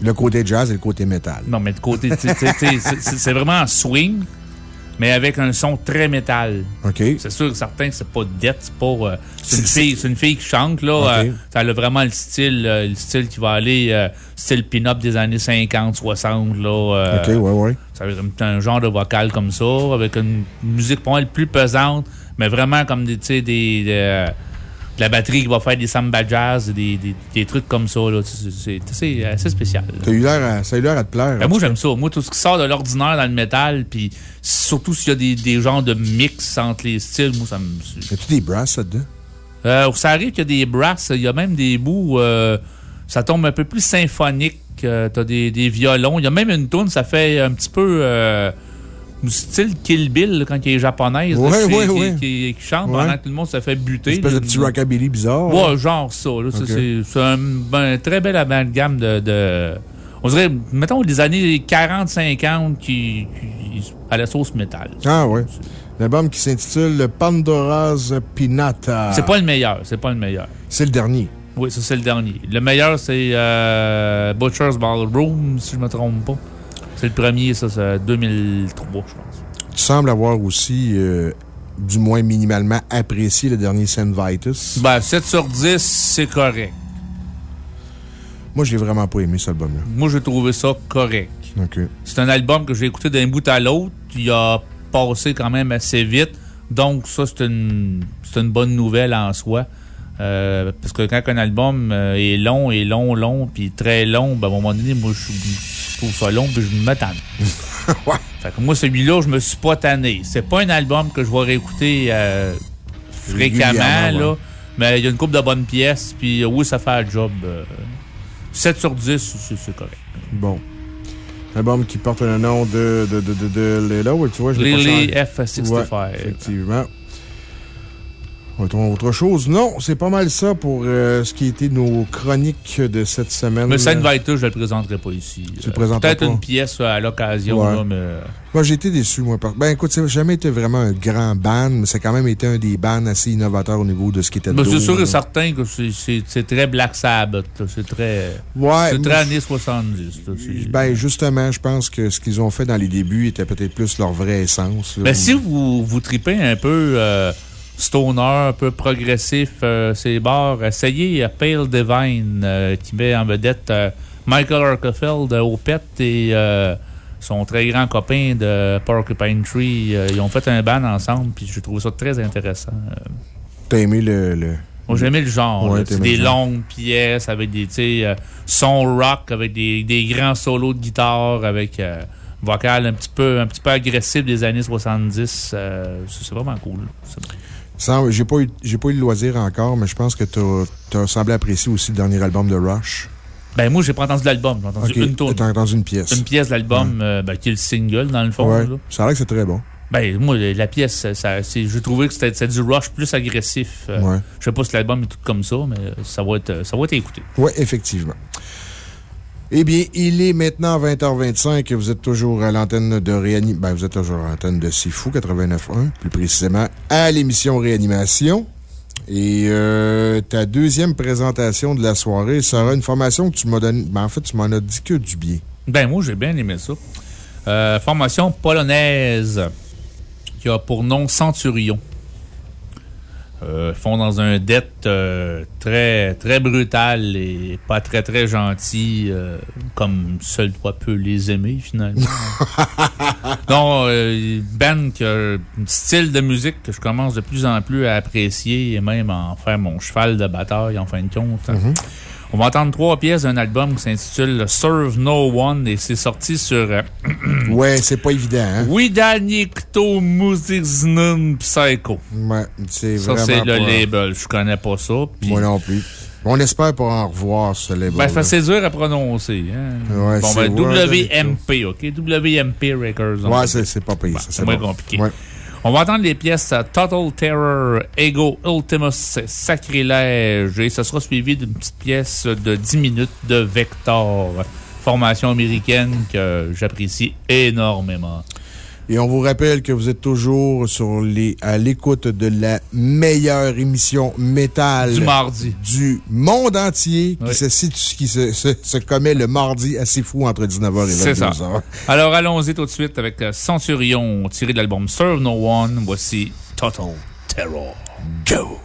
Le côté jazz et le côté métal. Non, mais le côté, c'est vraiment swing, mais avec un son très métal. OK. C'est sûr que certains, c'est pas Death, c'est pas. euh, c'est une, fille- une fille qui chante, là. Euh, ça a vraiment le style, euh, le style qui va aller, euh, style pin-up des années 50, 60, là. OK, ouais, ouais. Ça dire un genre de vocal comme ça, avec une musique pour moi plus pesante, mais vraiment comme des, des, de, la batterie qui va faire des samba jazz, des, des, des trucs comme ça. là. C'est- assez spécial. T'as eu à- ça a eu l'air à te plaire. Ben, moi, j'aime ça. Moi, tout ce qui sort de l'ordinaire dans le métal, puis surtout s'il y a des, des genres de mix entre les styles, moi, ça me. As-tu des brasses là-dedans? Euh, ça arrive qu'il y a des brasses, il y a même des bouts, euh, ça tombe un peu plus symphonique. euh, T'as des, des violons. Il y a même une tune, ça fait un petit peu euh, style Kill Bill là, quand il est japonaise. là, Ouais, qui, ouais, qui- ouais. qui- qui chante pendant que tout le monde se fait Une buter. espèce là. de petit rockabilly bizarre. Ouais, genre ça. là. C'est c'est un, un très bel amalgame de, de- On dirait, mettons, des années 40-50 qui, qui- à la sauce métal. Ah, ouais. L'album qui s'intitule Pandora's Pinata. C'est pas le meilleur. C'est pas le meilleur. C'est le dernier. Oui, ça, c'est le dernier. Le meilleur, c'est euh, Butcher's Ballroom, si je me trompe pas. C'est le premier, ça, c'est 2003, je pense. tu sembles avoir aussi, euh, du moins minimalement, apprécié le dernier Saint Vitus. Ben, 7 sur 10, c'est correct. Moi, j'ai vraiment pas aimé cet album-là. Moi, j'ai trouvé ça correct. OK. C'est un album que j'ai écouté d'un bout à l'autre. Il a passé quand même assez vite. Donc, ça, c'est une, c'est une bonne nouvelle en soi. Euh, parce que quand un album euh, est long, et long, long, puis très long, ben, à un moment donné, moi, je je trouve ça puis je me tanne. Fait que moi, celui-là, je me suis pas tanné. C'est pas un album que je vais réécouter fréquemment, là. Mais il y a une couple de bonnes pièces, puis oui, ça fait le job. euh, 7 sur 10, c'est correct. Bon. Album qui porte le nom de, Lila, ouais, tu vois, je Lily changé. F65. Ouais, effectivement. Autre, chose? Non, c'est pas mal ça pour euh, ce qui était nos chroniques de cette semaine. Mais Saint Vitus, je ne le présenterai pas ici. Tu le Euh, Peut-être une pièce euh, à l'occasion, Ouais. mais. Moi, j'ai été déçu, moi. par- Ben, écoute, ça n'a jamais été vraiment un grand band, mais ça a quand même été un des bands assez innovateurs au niveau de ce qui était Mais de c'est sûr et certain que c'est- très Black Sabbath. C'est très. Ouais, C'est très années 70. là. C'est- Ben, justement, je pense que ce qu'ils ont fait dans les débuts était peut-être plus leur vraie essence. là. Ben, si vous, vous tripez un peu euh, stoner, un peu progressif, euh, ces bars, essayez euh, Pale Divine, euh, qui met en vedette euh, Michael Arkefeld au pet et son très grand copain de Porcupine Tree. Ils ont fait un band ensemble, puis je trouve ça très intéressant. T'as aimé le. le... Moi, j'aimais le genre. Ouais, là. C'est des longues pièces avec des, euh, sons rock, avec des, des grands solos de guitare, avec euh, vocal un petit peu, un petit peu agressif des années 70. euh, c'est c'est vraiment cool. C'est- J'ai pas, eu- pas eu le loisir encore, mais je pense que t'as as semblé apprécier aussi le dernier album de Rush. Ben, moi, j'ai pas entendu l'album. J'ai entendu une tourne. T'as entendu une pièce. Une pièce de l'album, euh, ben, qui est le single, dans le fond. Ouais. là. Ça a l'air que c'est très bon. Ben, moi, la pièce, ça, j'ai trouvé que c'était c'était du rush plus agressif. Euh, Ouais. Je sais pas si l'album est tout comme ça, mais ça va être, ça va être écouté. Oui, effectivement. Eh bien, il est maintenant 20h25 et vous êtes toujours à l'antenne de Réanimation. Ben, vous êtes toujours à l'antenne de Fou 89.1, plus précisément à l'émission Réanimation. Et euh, ta deuxième présentation de la soirée sera une formation que tu m'as donnée. Ben, en fait, tu m'en as dit que du bien. Ben, moi, j'ai bien aimé ça. Euh, formation polonaise qui a pour nom Centurion. Euh, font dans un dette euh, très, très brutal et pas très, très gentil, euh, comme seul toi peut les aimer, finalement. non, a un style de musique que je commence de plus en plus à apprécier et même à en faire mon cheval de bataille, en fin de compte. On va entendre trois pièces d'un album qui s'intitule Serve No One et c'est sorti sur euh, Ouais, c'est pas évident, hein? Widanikto Psycho. Ouais, c'est Ça, vraiment. c'est le pas- label. Je connais pas ça. Moi non plus. On espère pas en revoir ce label. Ben, c'est dur à prononcer. Hein? Ouais, bon, c'est ben, WMP, OK? WMP Records. Ouais, c'est pas payé, Bon, ça. c'est moins bon. compliqué. Ouais. On va entendre les pièces Total Terror, Ego, Ultimus, Sacrilège. Et ce sera suivi d'une petite pièce de 10 minutes de Vector, formation américaine que j'apprécie énormément. Et on vous rappelle que vous êtes toujours sur les, à l'écoute de la meilleure émission métal Du mardi. du monde entier qui, Oui. se, situe- qui se, se, se commet le mardi assez fou entre 19h et 22h. C'est ça. Alors, allons-y tout de suite avec euh, Centurion, tiré de l'album Serve No One. Voici Total Terror. Go!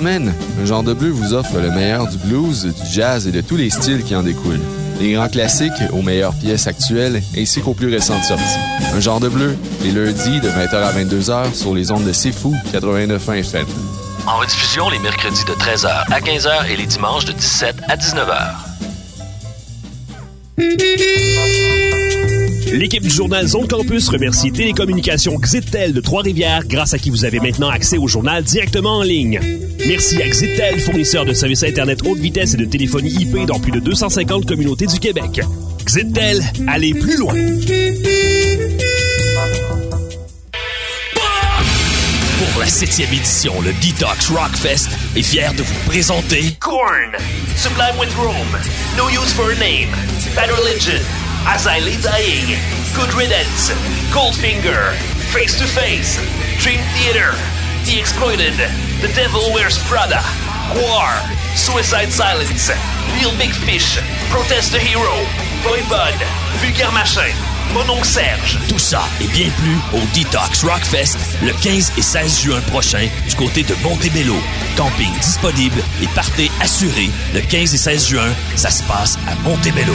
Semaine, un genre de bleu vous offre le meilleur du blues, du jazz et de tous les styles qui en découlent. Les grands classiques aux meilleures pièces actuelles ainsi qu'aux plus récentes sorties. Un genre de bleu, les lundis de 20h à 22h sur les ondes de C'est Fou 89.1 FM. En rediffusion les mercredis de 13h à 15h et les dimanches de 17 à 19h. L'équipe du journal Zone Campus remercie Télécommunications Xitel de Trois-Rivières, grâce à qui vous avez maintenant accès au journal directement en ligne. Merci à Xitel, fournisseur de services Internet haute vitesse et de téléphonie IP dans plus de 250 communautés du Québec. Xitel, allez plus loin! Pour la septième édition, le Detox Rockfest est fier de vous présenter Korn, Sublime with Rome, No Use for a Name, Bad Religion, As I Lay Dying, Good Riddance, Goldfinger, Face to Face, Dream Theater, The Exploited, The Devil Wears Prada, War, Suicide Silence, Real Big Fish, Protest the Hero, Boy Bud, Vulgaire Machin, Mon oncle Serge. Tout ça et bien plus au Detox Rockfest le 15 et 16 juin prochain du côté de Montebello. Camping disponible et partez assuré le 15 et 16 juin. Ça se passe à Montebello.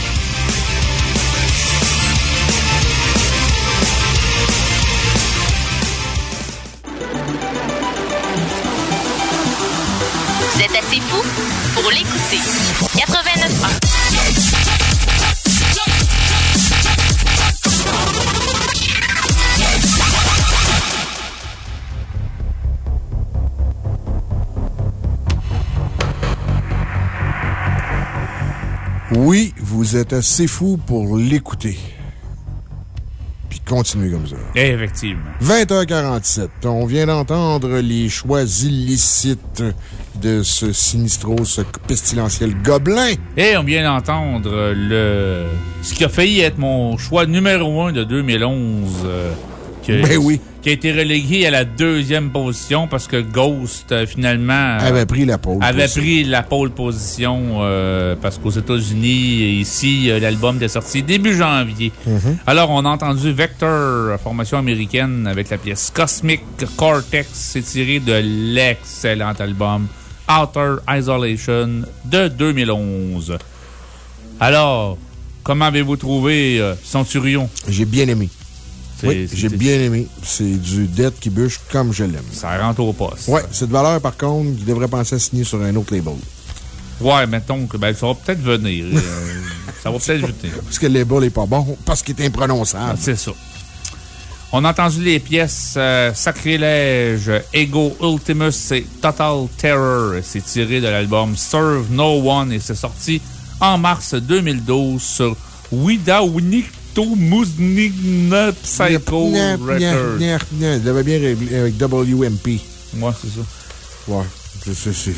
Assez fou pour l'écouter. 89 Oui, vous êtes assez fou pour l'écouter. Puis continuez comme ça. Effectivement. 20h47. On vient d'entendre les choix illicites de ce sinistro, ce pestilentiel gobelin. Et on vient d'entendre le. Ce qui a failli être mon choix numéro un de 2011. euh, que- Ben oui. Qui a été relégué à la deuxième position parce que Ghost, euh, finalement. euh, Avait pris la pole. avait ça. pris la pole position euh, parce qu'aux États-Unis, ici, euh, l'album est sorti début janvier. Mhm. Alors, on a entendu Vector, formation américaine, avec la pièce Cosmic Cortex. C'est tiré de l'excellent album Outer Isolation de 2011. Alors, comment avez-vous trouvé euh, Centurion? J'ai bien aimé. C'est- Oui, j'ai c'est- bien aimé. C'est du Dead qui bûche comme je l'aime. Ça rentre au poste. Ouais, cette valeur, par contre, il devrait penser à signer sur un autre label. Ouais, mettons que ben, ça va peut-être venir. euh, ça va peut-être venir. Parce que le label est pas bon, parce qu'il est imprononçable. C'est ça. On a entendu les pièces euh, Sacrilège, Ego Ultimus et Total Terror. C'est tiré de l'album Serve No One et c'est sorti en mars 2012 sur Widawnicto Muznigna Psycho Records. Il l'avait bien réglé avec WMP. Ouais, c'est ça. Ouais. C'est, c'est, c'est-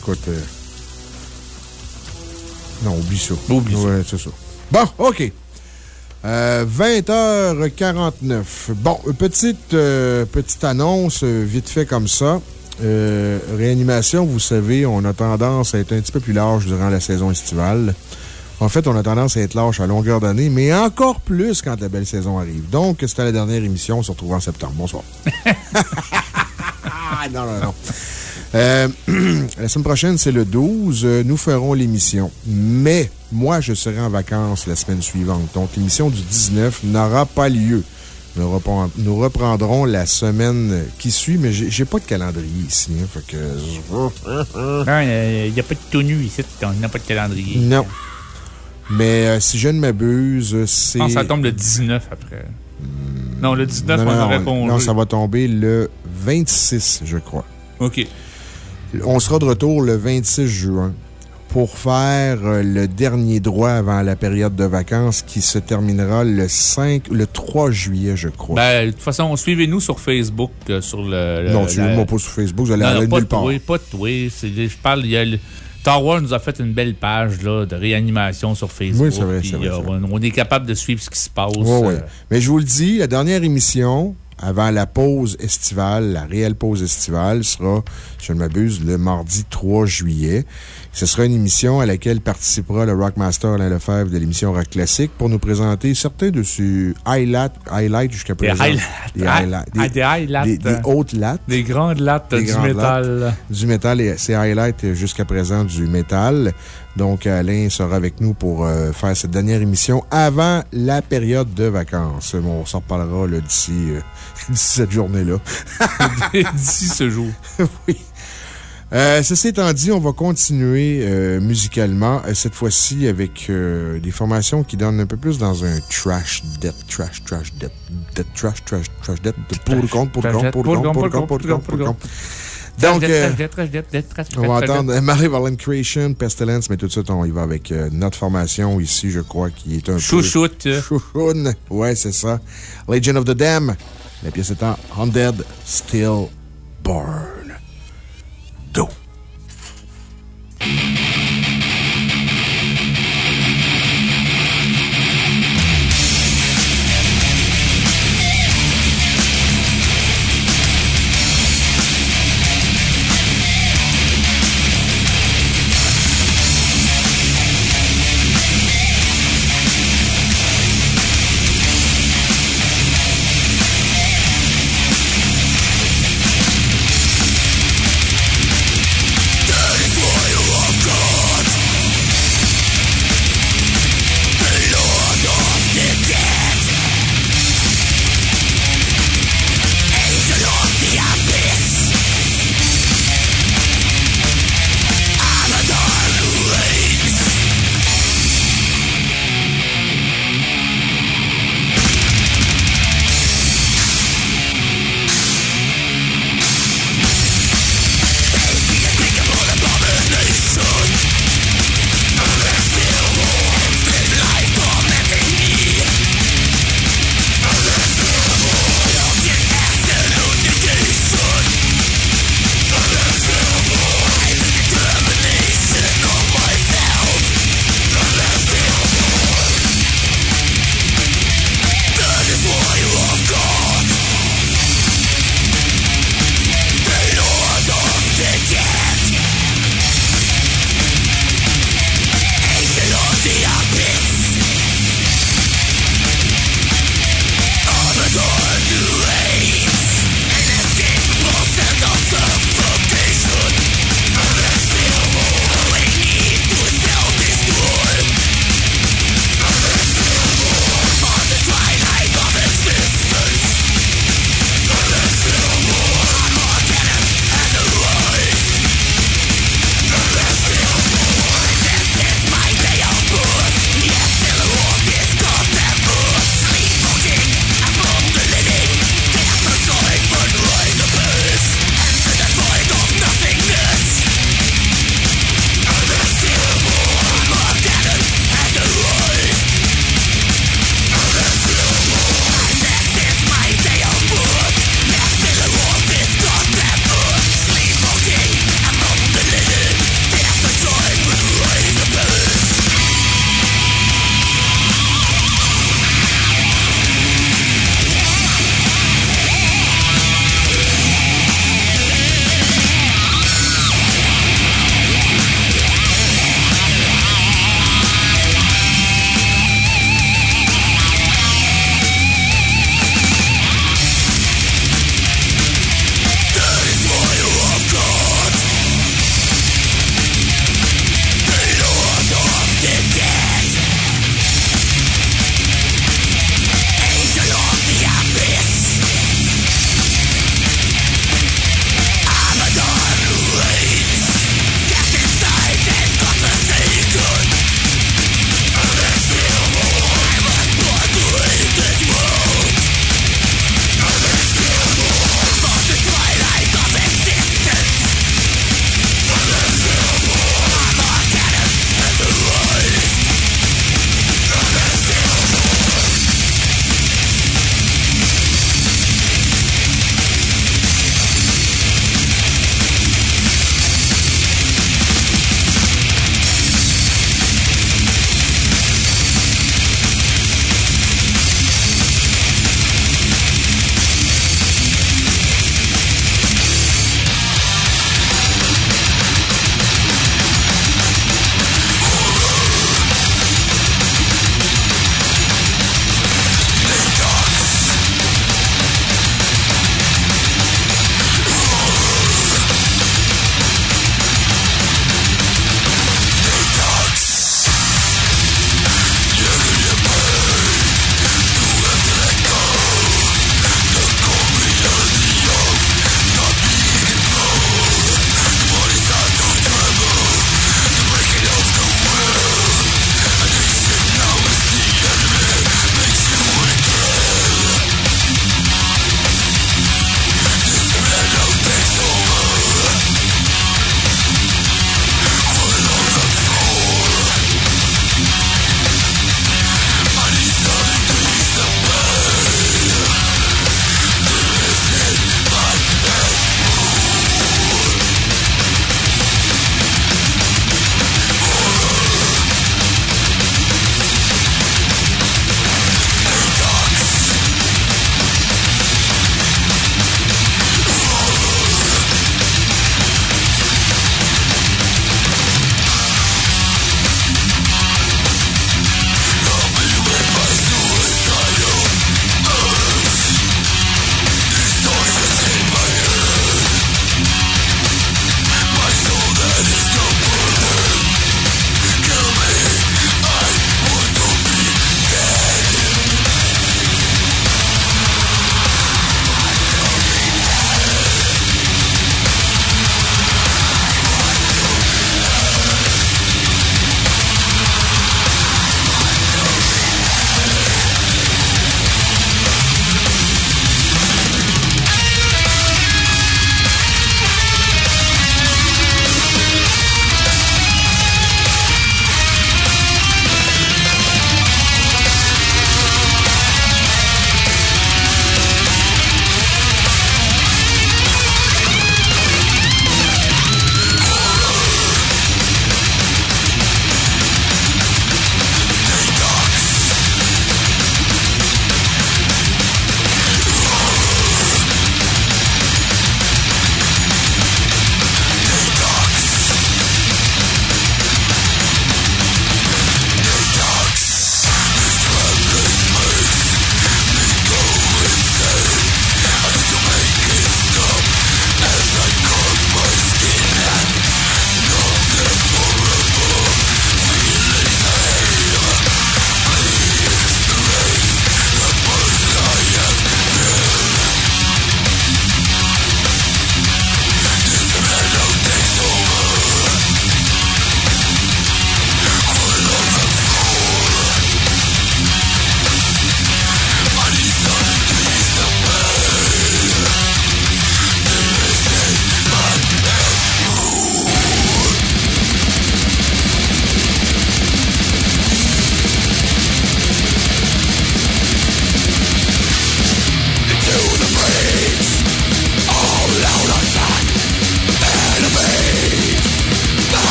Écoute. euh, Non, oublie ça. Oublie ça. Ouais, c'est ça. Bon, OK. Euh, 20h49. Bon, euh, petite, euh, petite annonce, euh, vite fait comme ça. Euh, réanimation, vous savez, on a tendance à être un petit peu plus large durant la saison estivale. En fait, on a tendance à être large à longueur d'année, mais encore plus quand la belle saison arrive. Donc, c'était la dernière émission. On se retrouve en septembre. Bonsoir. Non, non, non. Euh, la semaine prochaine, c'est le 12. Euh, Nous ferons l'émission. Mais moi, je serai en vacances la semaine suivante. Donc, l'émission du 19 n'aura pas lieu. Nous, repren- nous reprendrons la semaine qui suit, mais j'ai pas de calendrier ici. hein, fait que je- Non, il n'y a pas de tenue ici. On n'a pas de calendrier. Non. Mais euh, si je ne m'abuse, c'est. Non, ça tombe le 19 après. Non, le 19, Non, on non, aurait non, ça va tomber le 26, je crois. OK. On sera de retour le 26 juin pour faire euh, le dernier droit avant la période de vacances qui se terminera le 5, le 3 juillet, je crois. Ben, de toute façon, suivez-nous sur Facebook, euh, sur le. le- non, la- suivez-moi pas sur Facebook, vous allez Non, aller nulle part. toi, pas de toi. Je parle, il y a le- Tower nous a fait une belle page là, de réanimation sur Facebook. Oui, c'est vrai, vrai, euh, vrai. on, est capable de suivre ce qui se passe. Ouais. euh, Mais je vous le dis, la dernière émission, avant la pause estivale, la réelle pause estivale, sera, si je ne m'abuse, le mardi 3 juillet. Ce sera une émission à laquelle participera le Rockmaster Alain Lefebvre de l'émission Rock Classique pour nous présenter certains de ses highlights, highlights jusqu'à Des présent. Des Ah, highlights. ah, des highlights. Des, des hautes lattes. Des grandes lattes Des du grandes métal. lattes. Du métal et ses highlights jusqu'à présent du métal. Donc, Alain sera avec nous pour euh, faire cette dernière émission avant la période de vacances. Bon, on s'en reparlera d'ici euh, d'ici cette journée-là. D'ici ce jour. oui. Euh, ceci étant dit, on va continuer euh, musicalement, cette fois-ci avec euh, des formations qui donnent un peu plus dans un trash death, trash, trash death, death, trash, trash, trash death, de pour le compte, pour le compte, pour le compte, pour le compte, pour le compte, pour le compte. Donc, euh, on va entendre Malevolent Creation, Pestilence, mais tout de suite, on y va avec euh, notre formation ici, je crois, qui est un Chouchoute. peu... Chouchoune. Ouais, c'est ça. Legend of the Dam. La pièce étant Undead Still Burn. Do.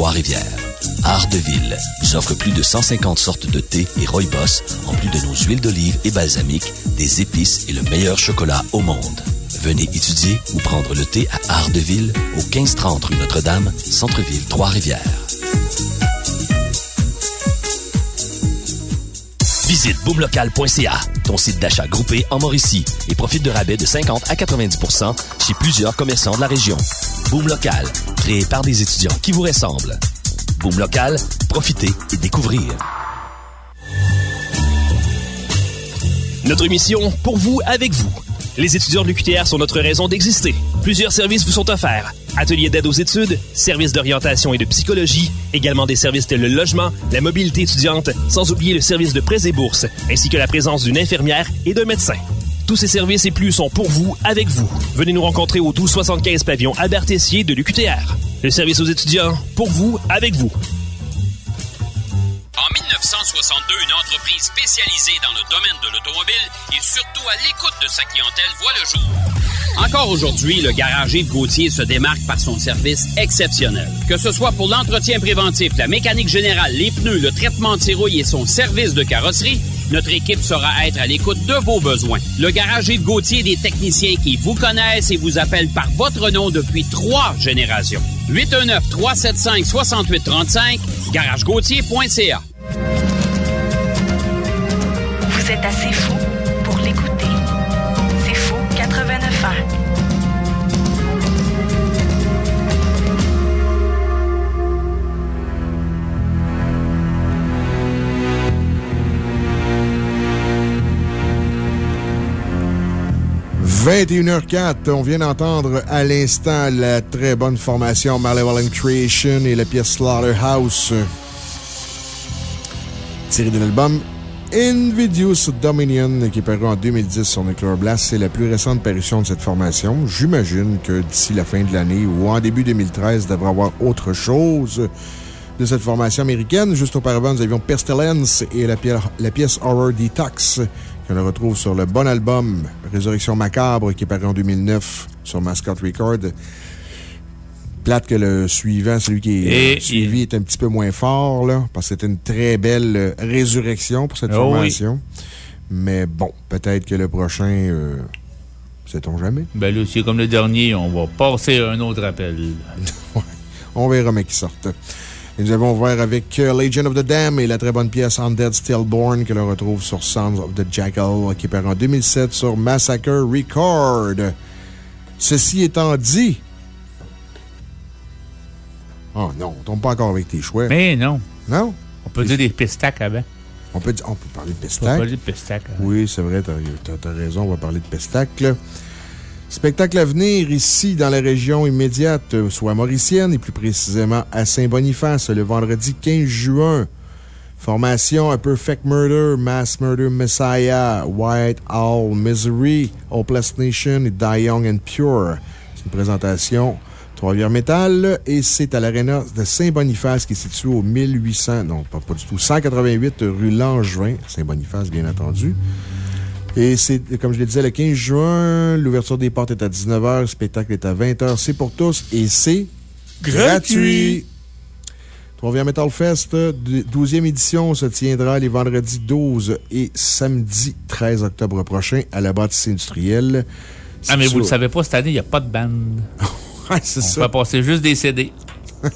Trois-Rivières. Art de Ville nous offre plus de 150 sortes de thé et rooibos, en plus de nos huiles d'olive et balsamique, des épices et le meilleur chocolat au monde. Venez étudier ou prendre le thé à Art au 1530 rue Notre-Dame, Centre-Ville, Trois-Rivières. Visite boomlocal.ca, ton site d'achat groupé en Mauricie, et profite de rabais de 50 à 90% chez plusieurs commerçants de la région. Boom Local, créé par des étudiants qui vous ressemblent. Boom Local, profitez et découvrez. Notre émission, pour vous, avec vous. Les étudiants de l'UQTR sont notre raison d'exister. Plusieurs services vous sont offerts. Ateliers d'aide aux études, services d'orientation et de psychologie, également des services tels le logement, la mobilité étudiante, sans oublier le service de prêts et bourses, ainsi que la présence d'une infirmière et d'un médecin. Tous ces services et plus sont pour vous, avec vous. Venez nous rencontrer au 1275 pavillon Albert Tessier de l'UQTR. Le service aux étudiants, pour vous, avec vous. En 1962, une entreprise spécialisée dans le domaine de l'automobile et surtout à l'écoute de sa clientèle voit le jour. Encore aujourd'hui, le garage Yves Gauthier se démarque par son service exceptionnel. Que ce soit pour l'entretien préventif, la mécanique générale, les pneus, le traitement de et son service de carrosserie, notre équipe saura être à l'écoute de vos besoins. Le garage Yves Gauthier, des techniciens qui vous connaissent et vous appellent par votre nom depuis trois générations. 819-375-6835, garagegauthier.ca. Vous êtes assez fou pour l'écouter. C'est fou 89 ans. – 21h04, on vient d'entendre à l'instant la très bonne formation Malevolent Creation et la pièce Slaughterhouse tirée de l'album Invidious Dominion qui est paru en 2010 sur Nuclear Blast. C'est la plus récente parution de cette formation. J'imagine que d'ici la fin de l'année ou en début 2013, devrait avoir autre chose de cette formation américaine. Juste auparavant, nous avions Pestilence et la pièce Horror Detox qu'on retrouve sur le bon album Résurrection Macabre qui est paru en 2009 sur Mascot Record. Plate que le suivant, celui qui est Et suivi, est un petit peu moins fort, là, parce que c'était une très belle euh, résurrection pour cette Oh oui. formation. Mais bon, peut-être que le prochain, euh, sait-on jamais? Ben là, c'est comme le dernier, on va passer à un autre appel. On verra, mais qui sortent. Et nous avons ouvert avec euh, Legion of the Dam et la très bonne pièce Undead Stillborn que l'on retrouve sur Sons of the Jackal qui paru en 2007 sur Massacre Record. Ceci étant dit. Oh non, on tombe pas encore avec tes choix. Mais non. Non? On peut dire des pistacs avant. On peut, dire- on peut parler de On peut parler de pistacs avant. Oui, c'est vrai, t'as as, as raison, on va parler de Pestacle. Spectacle à venir ici dans la région immédiate, euh, soit mauricienne et plus précisément à Saint-Boniface le vendredi 15 juin. Formation A Perfect Murder, Mass Murder Messiah, White Owl Misery, Hopeless Nation et Die Young and Pure. C'est une présentation Trois-Rivières Métal et c'est à l'Arena de Saint-Boniface qui est situé au 1800, non pas, pas du tout, 188 rue Langevin, Saint-Boniface bien entendu. Et c'est, comme je le disais, le 15 juin, l'ouverture des portes est à 19h, le spectacle est à 20h. C'est pour tous et c'est gratuit. Trois-Rivières Metal Fest, euh, 12e édition, se tiendra les vendredis 12 et samedi 13 octobre prochain à la bâtisse industrielle. Ah, mais vous le sûr. savez pas, cette année, il n'y a pas de band. Ouais, c'est On va passer juste des CD.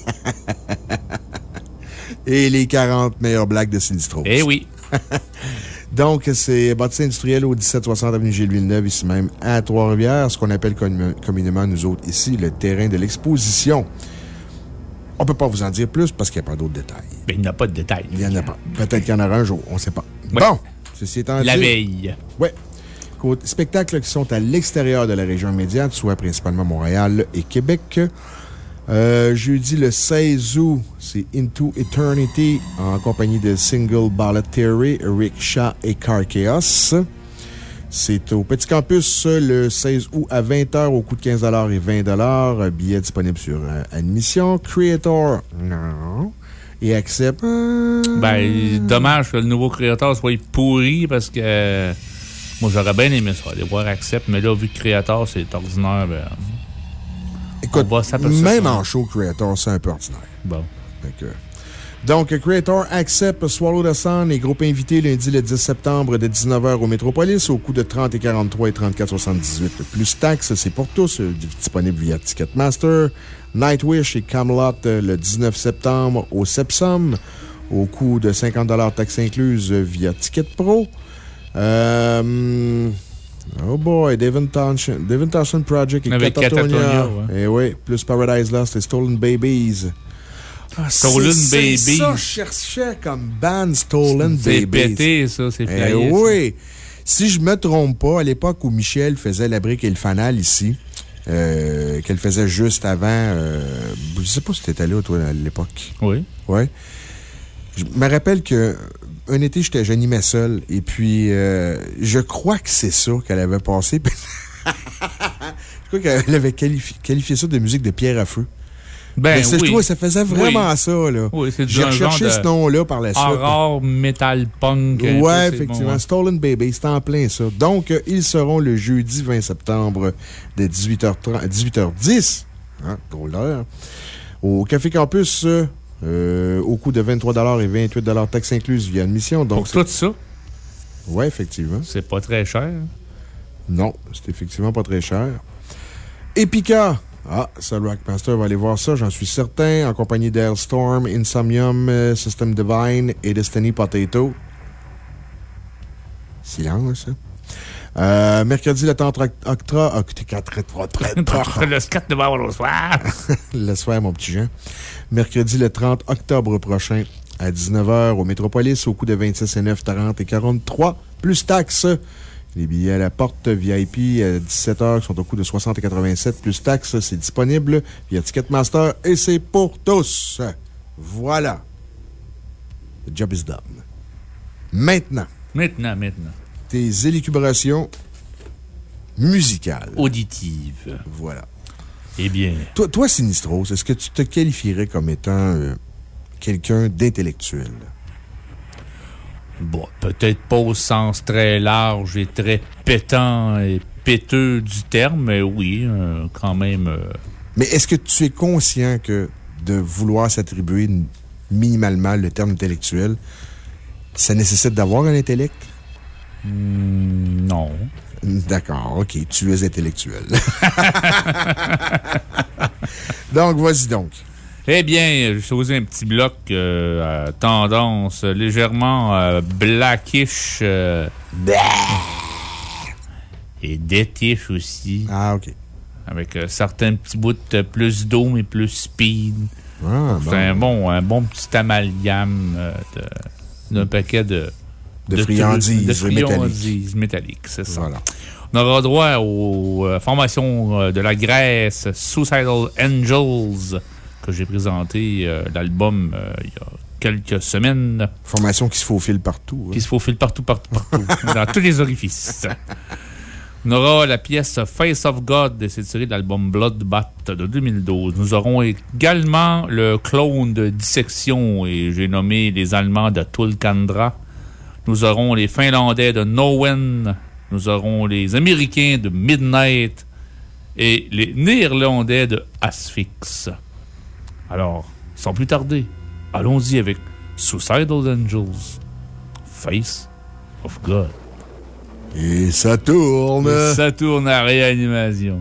Et les 40 meilleures blagues de Sinistro. Eh oui. Donc, c'est bâtisse industriel au 1760 avenue Gilles Villeneuve, ici même à Trois-Rivières, ce qu'on appelle commun- communément, nous autres, ici, le terrain de l'exposition. On peut pas vous en dire plus parce qu'il n'y a pas d'autres détails. Mais il n'y a pas de détails. Il n'y en a pas. Peut-être qu'il y en aura un jour, on ne sait pas. Ouais. Bon, ceci étant dit. La veille. Oui. Spectacles qui sont à l'extérieur de la région immédiate, soit principalement Montréal et Québec. Euh, jeudi le 16 août, c'est Into Eternity en compagnie de Single Ballot Theory, Rickshaw et Car Chaos. C'est au Petit Campus le 16 août à 20h au coût de 15 et 20 Billets disponibles sur euh, admission. Creator, non. Et Accept, euh, Ben, dommage que le nouveau créateur soit pourri parce que euh, moi, j'aurais bien aimé ça, aller voir Accept, mais là, vu que créateur, c'est ordinaire, ben. Écoute, on va s'apercevoir. même en show, Creator, c'est un peu ordinaire. Bon. Donc, Creator accepte Swallow the Sun et groupe invité lundi le 10 septembre de 19h au Métropolis au coût de 30 et 43 et 34,78. Plus taxes, c'est pour tous, euh, disponible via Ticketmaster. Nightwish et Camelot euh, le 19 septembre au Sepsum au coût de 50 taxes incluses euh, via Ticket Pro. Euh, Oh boy, Devin Townsend, Devin Townsend Project et Avec Catatonia. Catatonia, ouais. Et oui, plus Paradise Lost et Stolen Babies. Ah, Stolen c'est- Babies. C'est ça, je cherchais comme band Stolen C'est Babies. pété, ça, c'est Eh flyé, ça. oui. Si je me trompe pas, à l'époque où Michel faisait la brique et le fanal ici, euh, qu'elle faisait juste avant, euh, je sais pas si t'étais là, toi, à l'époque. Oui. Ouais. Je me rappelle que un été, j'étais- j'animais seul, et puis euh, je crois que c'est ça qu'elle avait passé. je crois qu'elle avait qualifié, qualifié ça de musique de pierre à feu. Ben je oui. trouve ça faisait vraiment Oui. ça, là. Oui, c'est du J'ai recherché ce nom-là par la suite. Horror, metal, punk. peu, Ouais, effectivement. bon, ouais. Stolen Baby, c'est en plein ça. Donc, euh, ils seront le jeudi 20 septembre de 18h30 à 18h10. Hein, drôle d'heure. Au Café Campus, euh, euh, au coût de 23 et 28 taxes incluses via admission. Donc, Pour tout ça? Ouais, effectivement. C'est pas très cher. Non, c'est effectivement pas très cher. Epica. Ah, ça, le Rockmaster va aller voir ça, j'en suis certain, en compagnie d'Ailstorm, Insomnium, euh, System Divine et Destiny Potato. Silence. hein. Euh, mercredi, le 30 octobre. Le scat de bord au soir. Laisse faire, mon petit Jean. Mercredi, le 30 octobre prochain, à 19h au Métropolis, au coût de 26 et 9, 40 et 43, plus taxes. Les billets à la porte VIP à 17h sont au coût de 60 et 87, plus taxes. C'est disponible via Ticketmaster et c'est pour tous. Voilà. The job is done. Maintenant, Maintenant, maintenant. Tes élucubrations musicales. Auditives. Voilà. Eh bien. Toi, toi Sinistros, est-ce que tu te qualifierais comme étant euh, quelqu'un d'intellectuel? Bon, peut-être pas au sens très large et très pétant et péteux du terme, mais oui, euh, quand même. euh, Mais est-ce que tu es conscient que de vouloir s'attribuer minimalement le terme intellectuel, ça nécessite d'avoir un intellect? Hmm, non. D'accord, OK, tu es intellectuel. donc, vas-y donc. Eh bien, j'ai choisi un petit bloc euh, à tendance légèrement euh, blackish. euh, et deathish aussi. Ah, OK. Avec certains petits bouts de plus d'eau, mais plus speed. Ah, C'est bon. un bon, un bon petit amalgame d'un paquet de. De friandises de friandises métalliques, c'est ça. Voilà. On aura droit aux euh, formations euh, de la Grèce, Suicidal Angels, que j'ai présenté euh, l'album euh, il y a quelques semaines. Formation qui se faufile partout. hein. Qui se faufile partout, partout, partout, dans tous les orifices. On aura la pièce Face of God, et c'est tiré de l'album Bloodbath de 2012. Nous aurons également le clone de Dissection, et j'ai nommé les Allemands de Tulkandra. Nous aurons les Finlandais de Nowen. Nous aurons les Américains de Midnight. Et les Néerlandais de Asphyx. Alors, sans plus tarder, allons-y avec Suicidal Angels, Face of God. Et ça tourne. Et ça tourne à réanimation.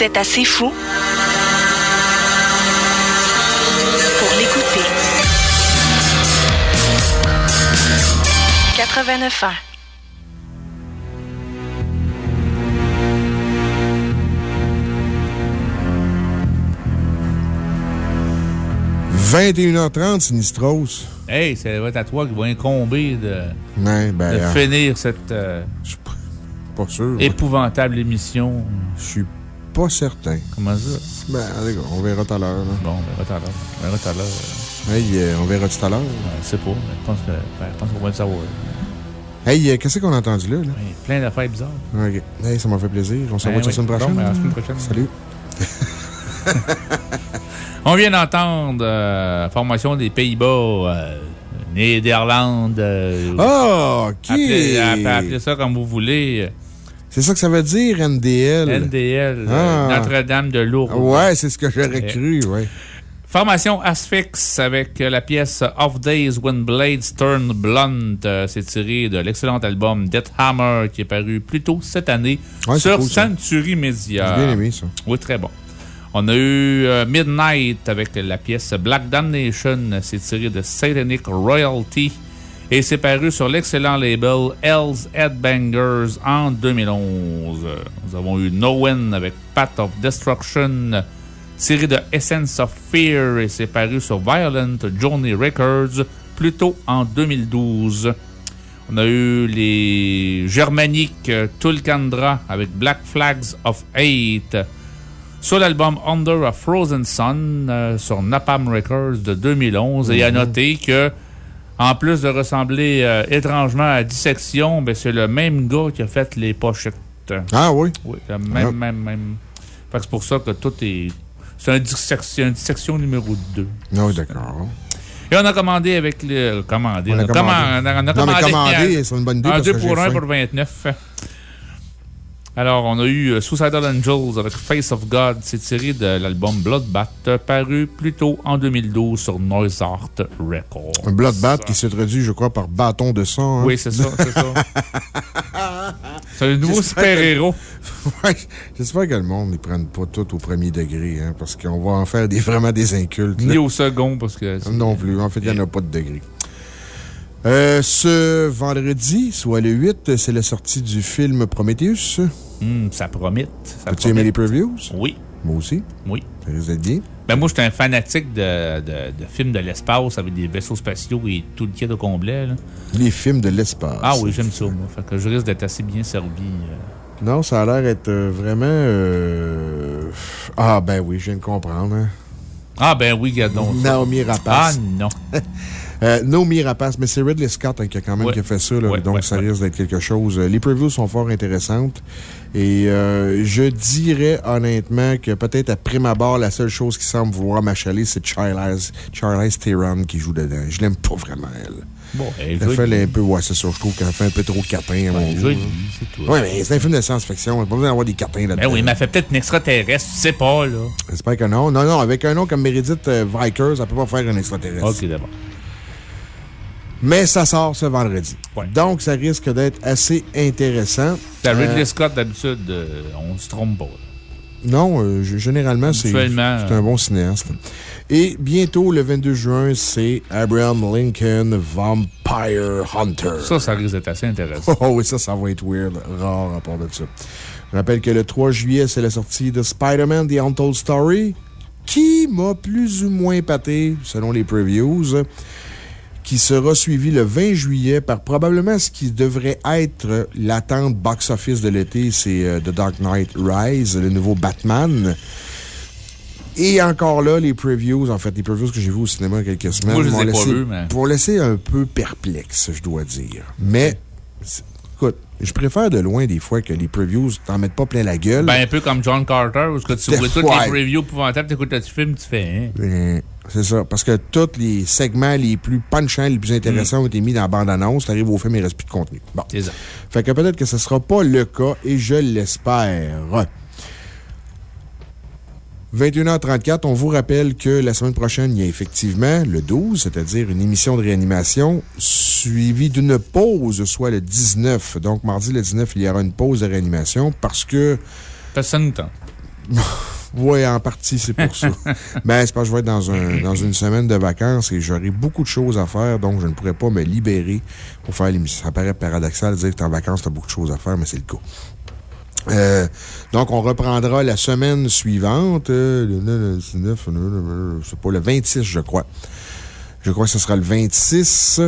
Vous êtes assez fou pour l'écouter. 89 ans. « 21h30, Sinistros. Hey, ça va être à toi qui va incomber de, Ouais, ben, de euh, finir cette euh, pas sûr. épouvantable émission. Je suis pas certain. Comment ça? Ben, allez, on verra tout à l'heure. Bon, on verra tout à l'heure. On verra tout à l'heure. Hey, euh, on verra tout à l'heure. Je sais pas, mais je pense que- ben, je pense qu'on va le savoir. Hey, euh, qu'est-ce qu'on a entendu là? plein d'affaires bizarres. Ok. Hey, ça m'a fait plaisir. On se Ben revoit la semaine prochaine. Bon, ben, à la semaine prochaine. Salut. On vient d'entendre euh, formation des Pays-Bas, euh, Néderlande. euh, Ah, ok. Appelez, appelez- appelez ça comme vous voulez. C'est ça que ça veut dire, NDL? NDL, Ah. euh, Notre-Dame de Lourdes. Ouais, c'est ce que j'aurais cru, ouais. Formation Asphyx avec la pièce Off Days When Blades Turn Blunt. Euh, C'est tiré de l'excellent album Death Hammer qui est paru plus tôt cette année Ouais, sur cool. Century Media. J'ai bien aimé ça. Oui, très bon. On a eu euh, Midnight avec la pièce Black Damnation. C'est tiré de Satanic Royalty. Et c'est paru sur l'excellent label Hell's Headbangers en 2011. Euh, Nous avons eu No Win avec Path of Destruction, tiré de Essence of Fear. Et c'est paru sur Violent Journey Records, plus tôt en 2012. On a eu les Germaniques euh, Tulkandra avec Black Flags of Hate sur l'album Under a Frozen Sun euh, sur Napalm Records de 2011. Et à Mhm. noter que, en plus de ressembler euh, étrangement à Dissection, ben, c'est le même gars qui a fait les pochettes. Ah oui? Oui, le même, Ah. même, même. Fait que c'est pour ça que tout est. C'est un dissection, une dissection numéro 2. Non, d'accord. Et on a commandé avec le. Commandé. On a commandé. on a commandé- c'est une bonne idée Un parce 2 que pour j'ai 1 faim. pour 29. Alors, on a eu euh, Suicidal Angels avec Face of God. C'est tiré de l'album Bloodbath, paru plus tôt en 2012 sur Noise Art Records. Un bloodbath qui se traduit, je crois, par bâton de sang. hein. Oui, c'est ça, c'est ça. C'est un nouveau que- super-héros. Ouais, J'espère que le monde ne prenne pas tout au premier degré, hein, parce qu'on va en faire des, vraiment des incultes. là. Ni au second, parce que. Non plus. En fait, il n'y en a pas de degré. Euh, ce vendredi, soit le 8, c'est la sortie du film Prometheus. Hum, ça promet. Ça As-tu aimé les previews? Oui. Moi aussi. Oui. Ça bien. Ben moi, j'étais un fanatique de, de, de films de l'espace avec des vaisseaux spatiaux et tout le kit au complet. là. Les films de l'espace. Ah oui, j'aime ça, moi. Fait que je risque d'être assez bien servi. euh. Non, ça a l'air être euh, vraiment. euh, Ah, ben oui, je viens de comprendre. hein. Ah, ben oui, gardons. ça. Naomi Rapace. Ah, non. Euh, Naomi Rapace, mais c'est Ridley Scott hein, qui a quand même Ouais. qui a fait ça, là, Ouais, donc ouais, ça risque d'être quelque chose. Euh, Les previews sont fort intéressantes et euh, je dirais honnêtement que peut-être à prime abord, la seule chose qui semble vouloir m'achaler, c'est Charlize, Charlize Theron qui joue dedans. Je l'aime pas vraiment, elle. Bon, elle fait un peu, ouais, c'est ça. Je trouve qu'elle fait un peu trop catin. Ouais, c'est tout. Ouais, mais c'est un film de science-fiction. On pas besoin d'avoir des catins là-dedans. Ben oui, mais elle fait peut-être une extraterrestre, tu sais pas, là. J'espère que non. Non, non, avec un nom comme Meredith euh, Vikers, elle peut pas faire un extraterrestre. Ok, d'abord. Mais ça sort ce vendredi. Donc, ça risque d'être assez intéressant. T'as Ridley Euh, Scott, d'habitude, euh, on se trompe pas. Non, euh, généralement, c'est un bon cinéaste. Et bientôt, le 22 juin, c'est Abraham Lincoln Vampire Hunter. Ça, ça risque d'être assez intéressant. Oh oui, ça, ça va être weird, rare à part de ça. Je rappelle que le 3 juillet, c'est la sortie de Spider-Man The Untold Story, qui m'a plus ou moins pâté, selon les previews, qui sera suivi le 20 juillet par probablement ce qui devrait être l'attente box-office de l'été, c'est euh, The Dark Knight Rise, le nouveau Batman. Et encore là, les previews, en fait, les previews que j'ai vus au cinéma il y a quelques semaines. Moi, je les pas mais- Pour laisser un peu perplexe, je dois dire. Mais, je préfère de loin des fois que les previews t'en mettent pas plein la gueule. Ben, un peu comme John Carter, où que tu vois toutes les previews épouvantables, t'écoutes le film, tu fais, hein. Euh, C'est ça. Parce que tous les segments les plus punchants, les plus intéressants ont été mis dans la bande-annonce. T'arrives au film, il reste plus de contenu. Bon. C'est ça. Fait que peut-être que ce ne sera pas le cas et je l'espère. 21h34, on vous rappelle que la semaine prochaine, il y a effectivement le 12, c'est-à-dire une émission de réanimation suivie d'une pause, soit le 19. Donc, mardi le 19, il y aura une pause de réanimation parce que. Nous tente. Oui, en partie, c'est pour ça. ben, c'est parce que je vais être dans, un, dans une semaine de vacances et j'aurai beaucoup de choses à faire, donc je ne pourrai pas me libérer pour faire l'émission. Ça paraît paradoxal de dire que tu es en vacances, tu as beaucoup de choses à faire, mais c'est le cas. Euh, donc, on reprendra la semaine suivante, euh, le, le- le 19, le- le- le- je sais pas, le 26, je crois. Je crois que ce sera le 26.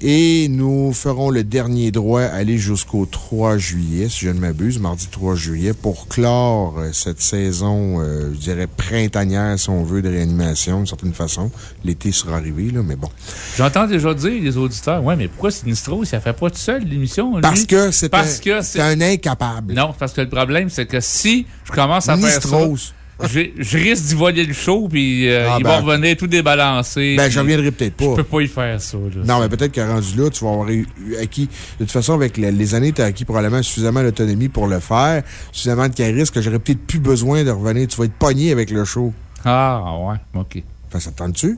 Et nous ferons le dernier droit aller jusqu'au 3 juillet, si je ne m'abuse, mardi 3 juillet, pour clore euh, cette saison, euh, je dirais, printanière, si on veut, de réanimation, d'une certaine façon. L'été sera arrivé, là, mais bon. J'entends déjà dire, les auditeurs, ouais, mais pourquoi Sinistro, ça fait pas tout seul l'émission? Parce que c'est un- un incapable. Non, parce que le problème, c'est que si je commence à faire ça. Je, je risque d'y voler le show, puis euh, Ah, il ben. va revenir tout débalancé. Ben, j'en reviendrai peut-être pas. Je peux pas y faire ça, là. Non, mais peut-être qu'à rendu là, tu vas avoir eu- eu acquis. De toute façon, avec le- les années, tu as acquis probablement suffisamment d'autonomie pour le faire, suffisamment de charisme que j'aurais peut-être plus besoin de revenir. Tu vas être pogné avec le show. Ah, ouais, OK. Fait ça te tente-tu?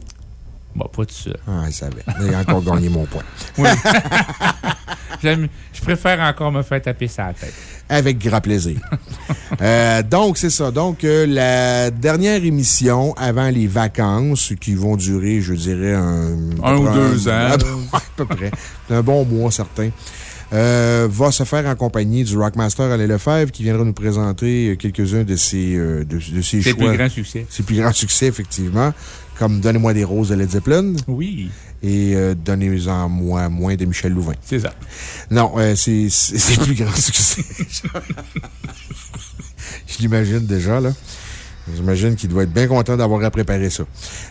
Bon, pas tout seul. Ah, il savait. J'ai encore gagné mon point. Oui. Je préfère encore me faire taper ça à la tête. Avec grand plaisir. Euh, donc, c'est ça. Donc, euh, la dernière émission avant les vacances, qui vont durer, je dirais, un. Un ou deux ans. À peu, près. Un bon mois, certain. euh, va se faire en compagnie du Rockmaster Alain Lefebvre qui viendra nous présenter quelques-uns de ses, euh, de, de ses Ses choix. plus grands succès. Ses plus grands succès, effectivement. Comme Donnez-moi des roses de Led Zeppelin. Oui. Et euh, Donnez-en moi moins de Michel Louvain. C'est ça. Non, euh, c'est plus grands succès. Je l'imagine déjà, là. J'imagine qu'il doit être bien content d'avoir préparé ça.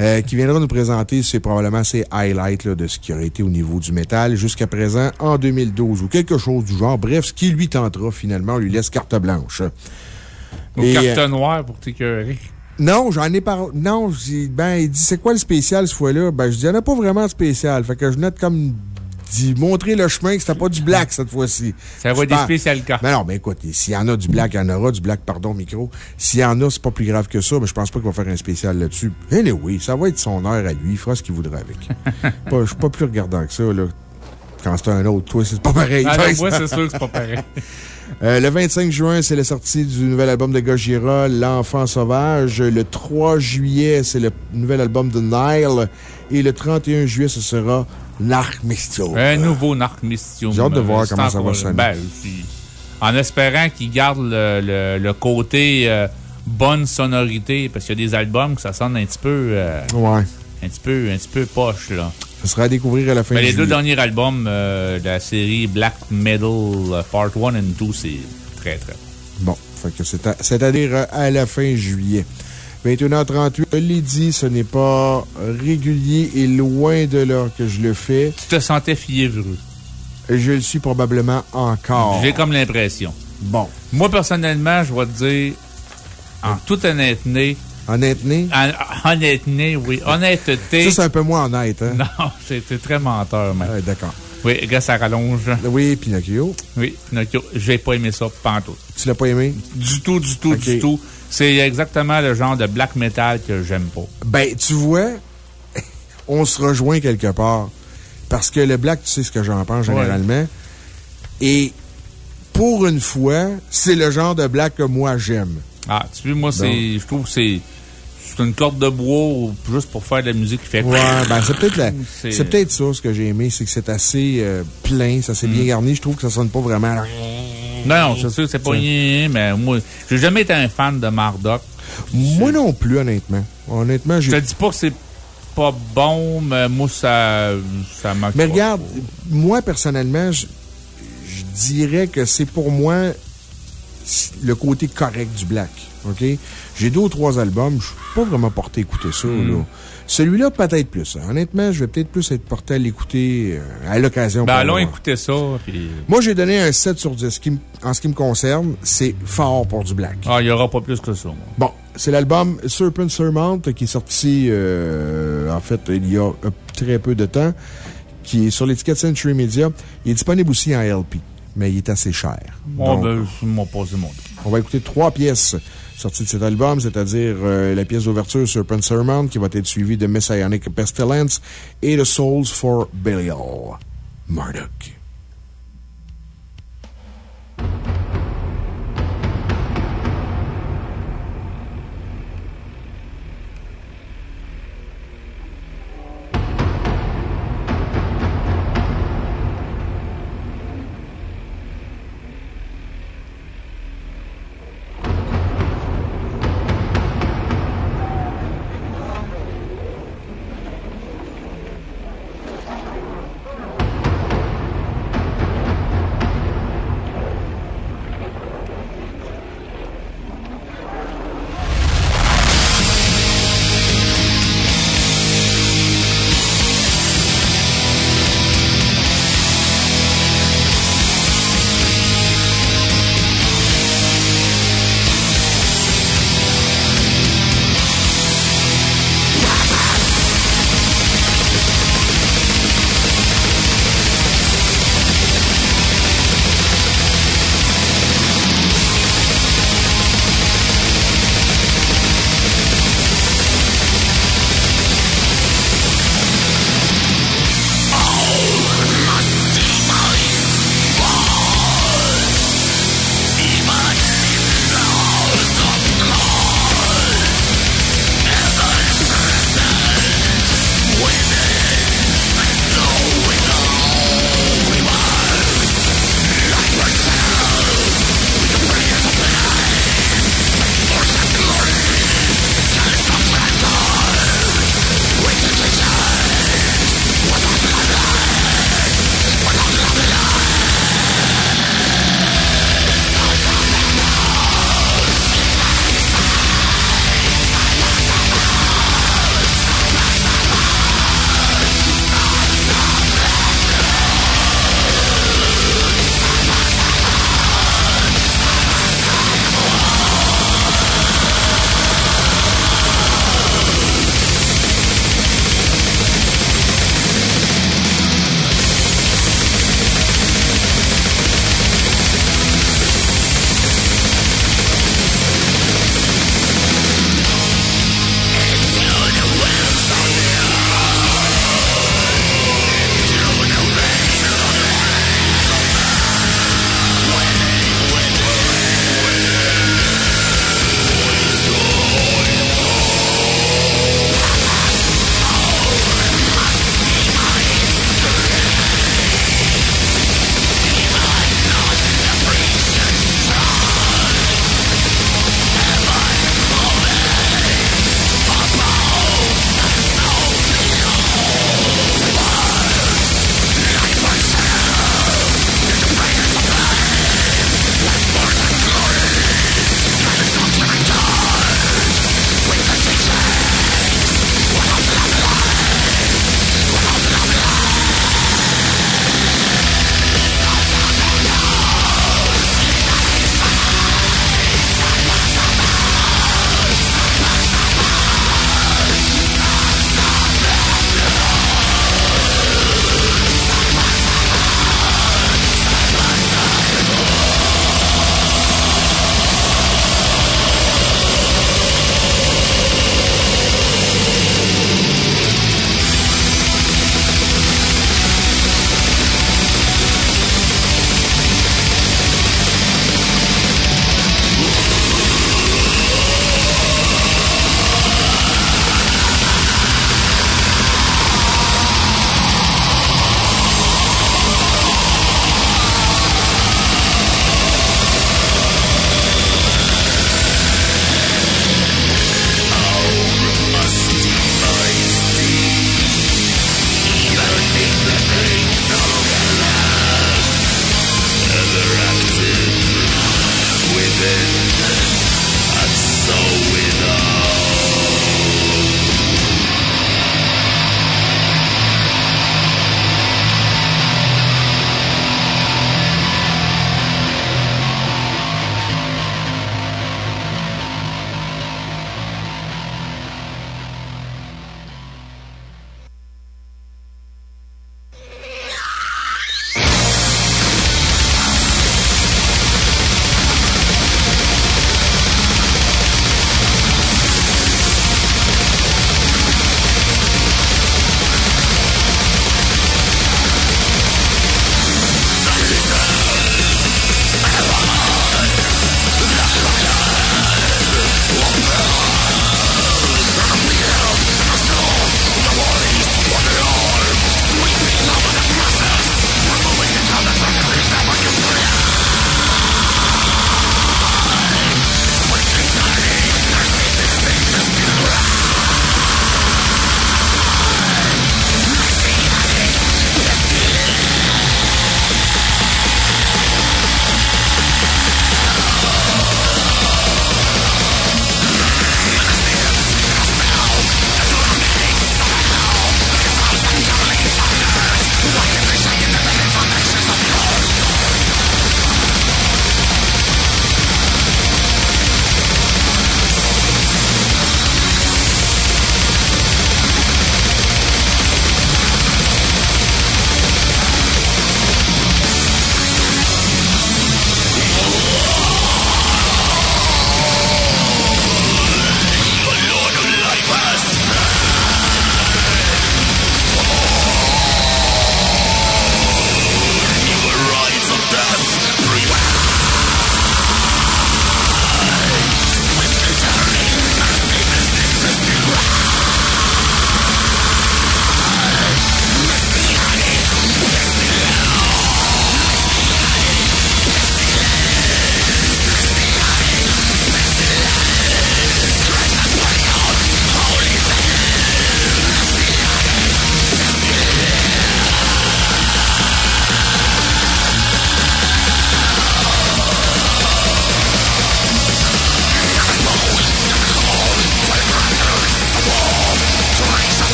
Euh, qui viendra nous présenter, c'est probablement ses highlights là, de ce qui aurait été au niveau du métal jusqu'à présent en 2012 ou quelque chose du genre. Bref, ce qui lui tentera finalement, on lui laisse carte blanche. Et, carte noire pour t'écœurer. Non, j'en ai parlé. Non, j'ai- ben, il dit, c'est quoi le spécial cette fois-là? Ben, je dis, il n'y en a pas vraiment de spécial. Fait que je note comme d'y montrer le chemin que c'était pas du black cette fois-ci. Ça va être des spécial cas. Mais non, mais écoute, s'il y en a du black, il y en aura du black, pardon, micro. S'il y en a, c'est pas plus grave que ça, mais je pense pas qu'il va faire un spécial là-dessus. Eh oui, ça va être son heure à lui. Il fera ce qu'il voudra avec. Je suis pas plus regardant que ça, là. Quand c'est un autre, toi, c'est pas pareil. Ah moi, c'est sûr que c'est pas pareil. Euh, le 25 juin, c'est la sortie du nouvel album de Gojira, L'Enfant Sauvage. Le 3 juillet, c'est le nouvel album de Nile. Et le 31 juillet, ce sera Narc Mystium. Un nouveau Narc Mystium. J'ai hâte de voir comment ça va sonner. ben, en espérant qu'il garde le, le- le côté euh, bonne sonorité, parce qu'il y a des albums que ça sonne un petit peu. euh, Ouais. Un petit peu, un petit peu poche, là. Ce sera à découvrir à la fin Mais les juillet. deux derniers albums euh, de la série Black Metal euh, Part 1 and 2, c'est très, très Bon, fait que c'est à- c'est-à-dire à la fin juillet. 21h38, je l'ai dit, ce n'est pas régulier et loin de là que je le fais. Tu te sentais fiévreux. Je le suis probablement encore. J'ai comme l'impression. Bon. Moi, personnellement, je vais te dire, en toute honnêteté, Honnêteté? Honnêteté, oui. Honnêteté. Ça, c'est un peu moins honnête, hein? Non, c'était très menteur, même. Ouais, d'accord. Oui, gars, ça rallonge. Oui, Pinocchio. Oui, Pinocchio. J'ai pas aimé ça, pantoute. Tu l'as pas aimé? Du tout, du tout, du tout. C'est exactement le genre de black metal que j'aime pas. Ben, tu vois, on se rejoint quelque part. Parce que le black, tu sais ce que j'en pense généralement. Et pour une fois, c'est le genre de black que moi j'aime. Ah, tu vois, moi, c'est, je trouve que c'est, c'est une corde de bois ou juste pour faire de la musique qui fait Ouais, ben, c'est peut-être C'est- peut-être ça, ce que j'ai aimé, c'est que c'est assez euh, plein, ça s'est Mm. bien garni. Je trouve que ça sonne pas vraiment. Non, non, c'est sûr que c'est pas rien, mais moi, j'ai jamais été un fan de Marduk. Moi non plus, honnêtement. Honnêtement, Je te dis pas que c'est pas bon, mais moi, ça, ça m'a. Mais regarde, moi, personnellement, je, je dirais que c'est pour moi le côté correct du black. OK? J'ai deux ou trois albums, je suis pas vraiment porté à écouter ça, Mm. là. Celui-là, peut-être plus. hein. Honnêtement, je vais peut-être plus être porté à l'écouter euh, à l'occasion. Ben, allons écouter ça, puis. Moi, j'ai donné un 7 sur 10. Ce qui me- en ce qui me concerne, c'est fort pour du black. Ah, il y aura pas plus que ça, moi. Bon, c'est l'album Serpent Surmount qui est sorti, euh, en fait, il y a très peu de temps, qui est sur l'étiquette Century Media. Il est disponible aussi en LP, mais il est assez cher. Donc, ben, je mon on va écouter trois pièces sorties de cet album, c'est-à-dire euh, la pièce d'ouverture Serpent Surmount qui va être suivie de Messianic Pestilence et de Souls for Belial. Marduk.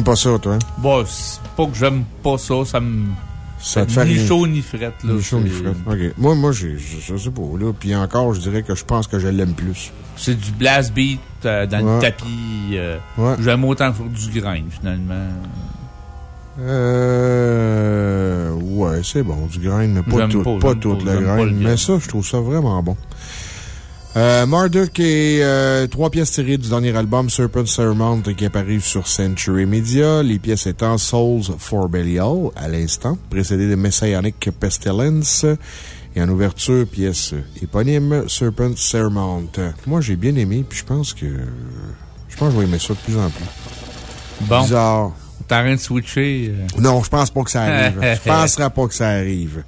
T'aimes pas ça, toi? Bon, c'est pas que j'aime pas ça, ça me. Ça te fait Ni rien. chaud ni frette, là. Ni chaud ni frais. OK. Moi, moi, j'ai- je sais pas, là. Puis encore, je dirais que je pense que je l'aime plus. C'est du blast beat euh, dans Ouais. le tapis. euh, Ouais. J'aime autant du grain, finalement. Euh. Ouais, c'est bon, du grain, mais pas tout, pas, pas, tout le grain. Mais ça, je trouve ça vraiment bon. Euh, Marduk et euh, trois pièces tirées du dernier album Serpent Ceremony qui apparaissent sur Century Media. Les pièces étant Souls for Belial à l'instant, précédé de Messianic Pestilence. Et en ouverture, pièce éponyme Serpent Ceremony. Moi, j'ai bien aimé, puis je pense que. Je pense que je vais aimer ça de plus en plus. Bon. Bizarre. T'es en train de switcher. euh. Non, je pense pas que ça arrive. je penserais pas que ça arrive.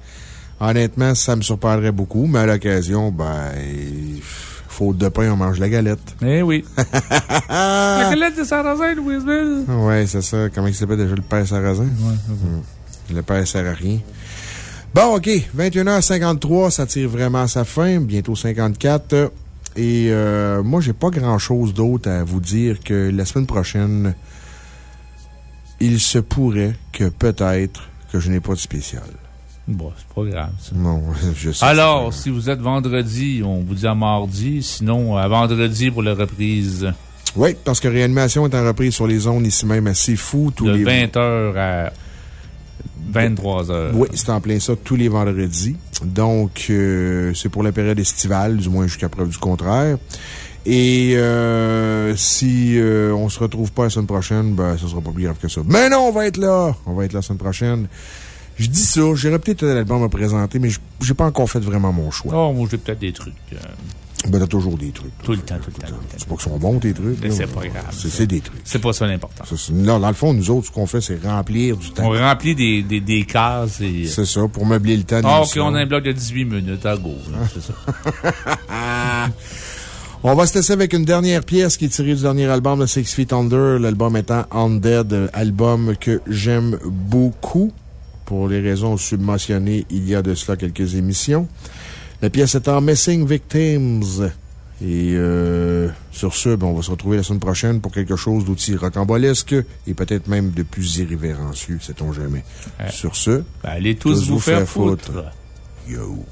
Honnêtement, ça me surprendrait beaucoup, mais à l'occasion, ben, faute de pain, on mange la galette. Eh oui. La galette de sarrasin, Louisville. Ouais, c'est ça. Comment il s'appelle déjà le père sarrasin? Hmm. Le père sert à rien. Bon, OK. 21h53, ça tire vraiment à sa fin. Bientôt 54. Et euh, moi, j'ai pas grand-chose d'autre à vous dire que la semaine prochaine, il se pourrait que peut-être que je n'ai pas de spécial. Bon, c'est pas grave, ça. Non, je sais. Alors, si vous êtes vendredi, on vous dit à mardi. Sinon, à vendredi pour la reprise. Oui, parce que Réanimation est en reprise sur les zones ici même à C'est Fou tous de les 20h à 23h. Oui, c'est en plein ça tous les vendredis. Donc, euh, c'est pour la période estivale, du moins jusqu'à preuve du contraire. Et euh, si euh, on se retrouve pas la semaine prochaine, ben, ça sera pas plus grave que ça. Mais non, on va être là! On va être là la semaine prochaine. Je dis ça, j'aurais peut-être un album à présenter, mais j'ai pas encore fait vraiment mon choix. Oh, moi, j'ai peut-être des trucs. euh, Ben, t'as toujours des trucs. tout le temps, tout le temps. C'est pas qu'ils sont bons, tes trucs. Mais c'est pas grave. C'est des trucs. C'est pas ça l'important. Dans le fond, nous autres, ce qu'on fait, c'est remplir du temps. On remplit des, des, des cases et. C'est ça, pour meubler le temps Ah, ok, on a un bloc de 18 minutes à là, C'est ça. On va se laisser avec une dernière pièce qui est tirée du dernier album de Six Feet Under, l'album étant Undead, euh, album que j'aime beaucoup pour les raisons submentionnées il y a de cela quelques émissions. La pièce étant Missing Victims. Et euh, sur ce, ben, on va se retrouver la semaine prochaine pour quelque chose d'aussi rocambolesque et peut-être même de plus irrévérencieux, sait-on jamais. Ouais. Sur ce, Ben, allez tous vous faire foutre. Yo.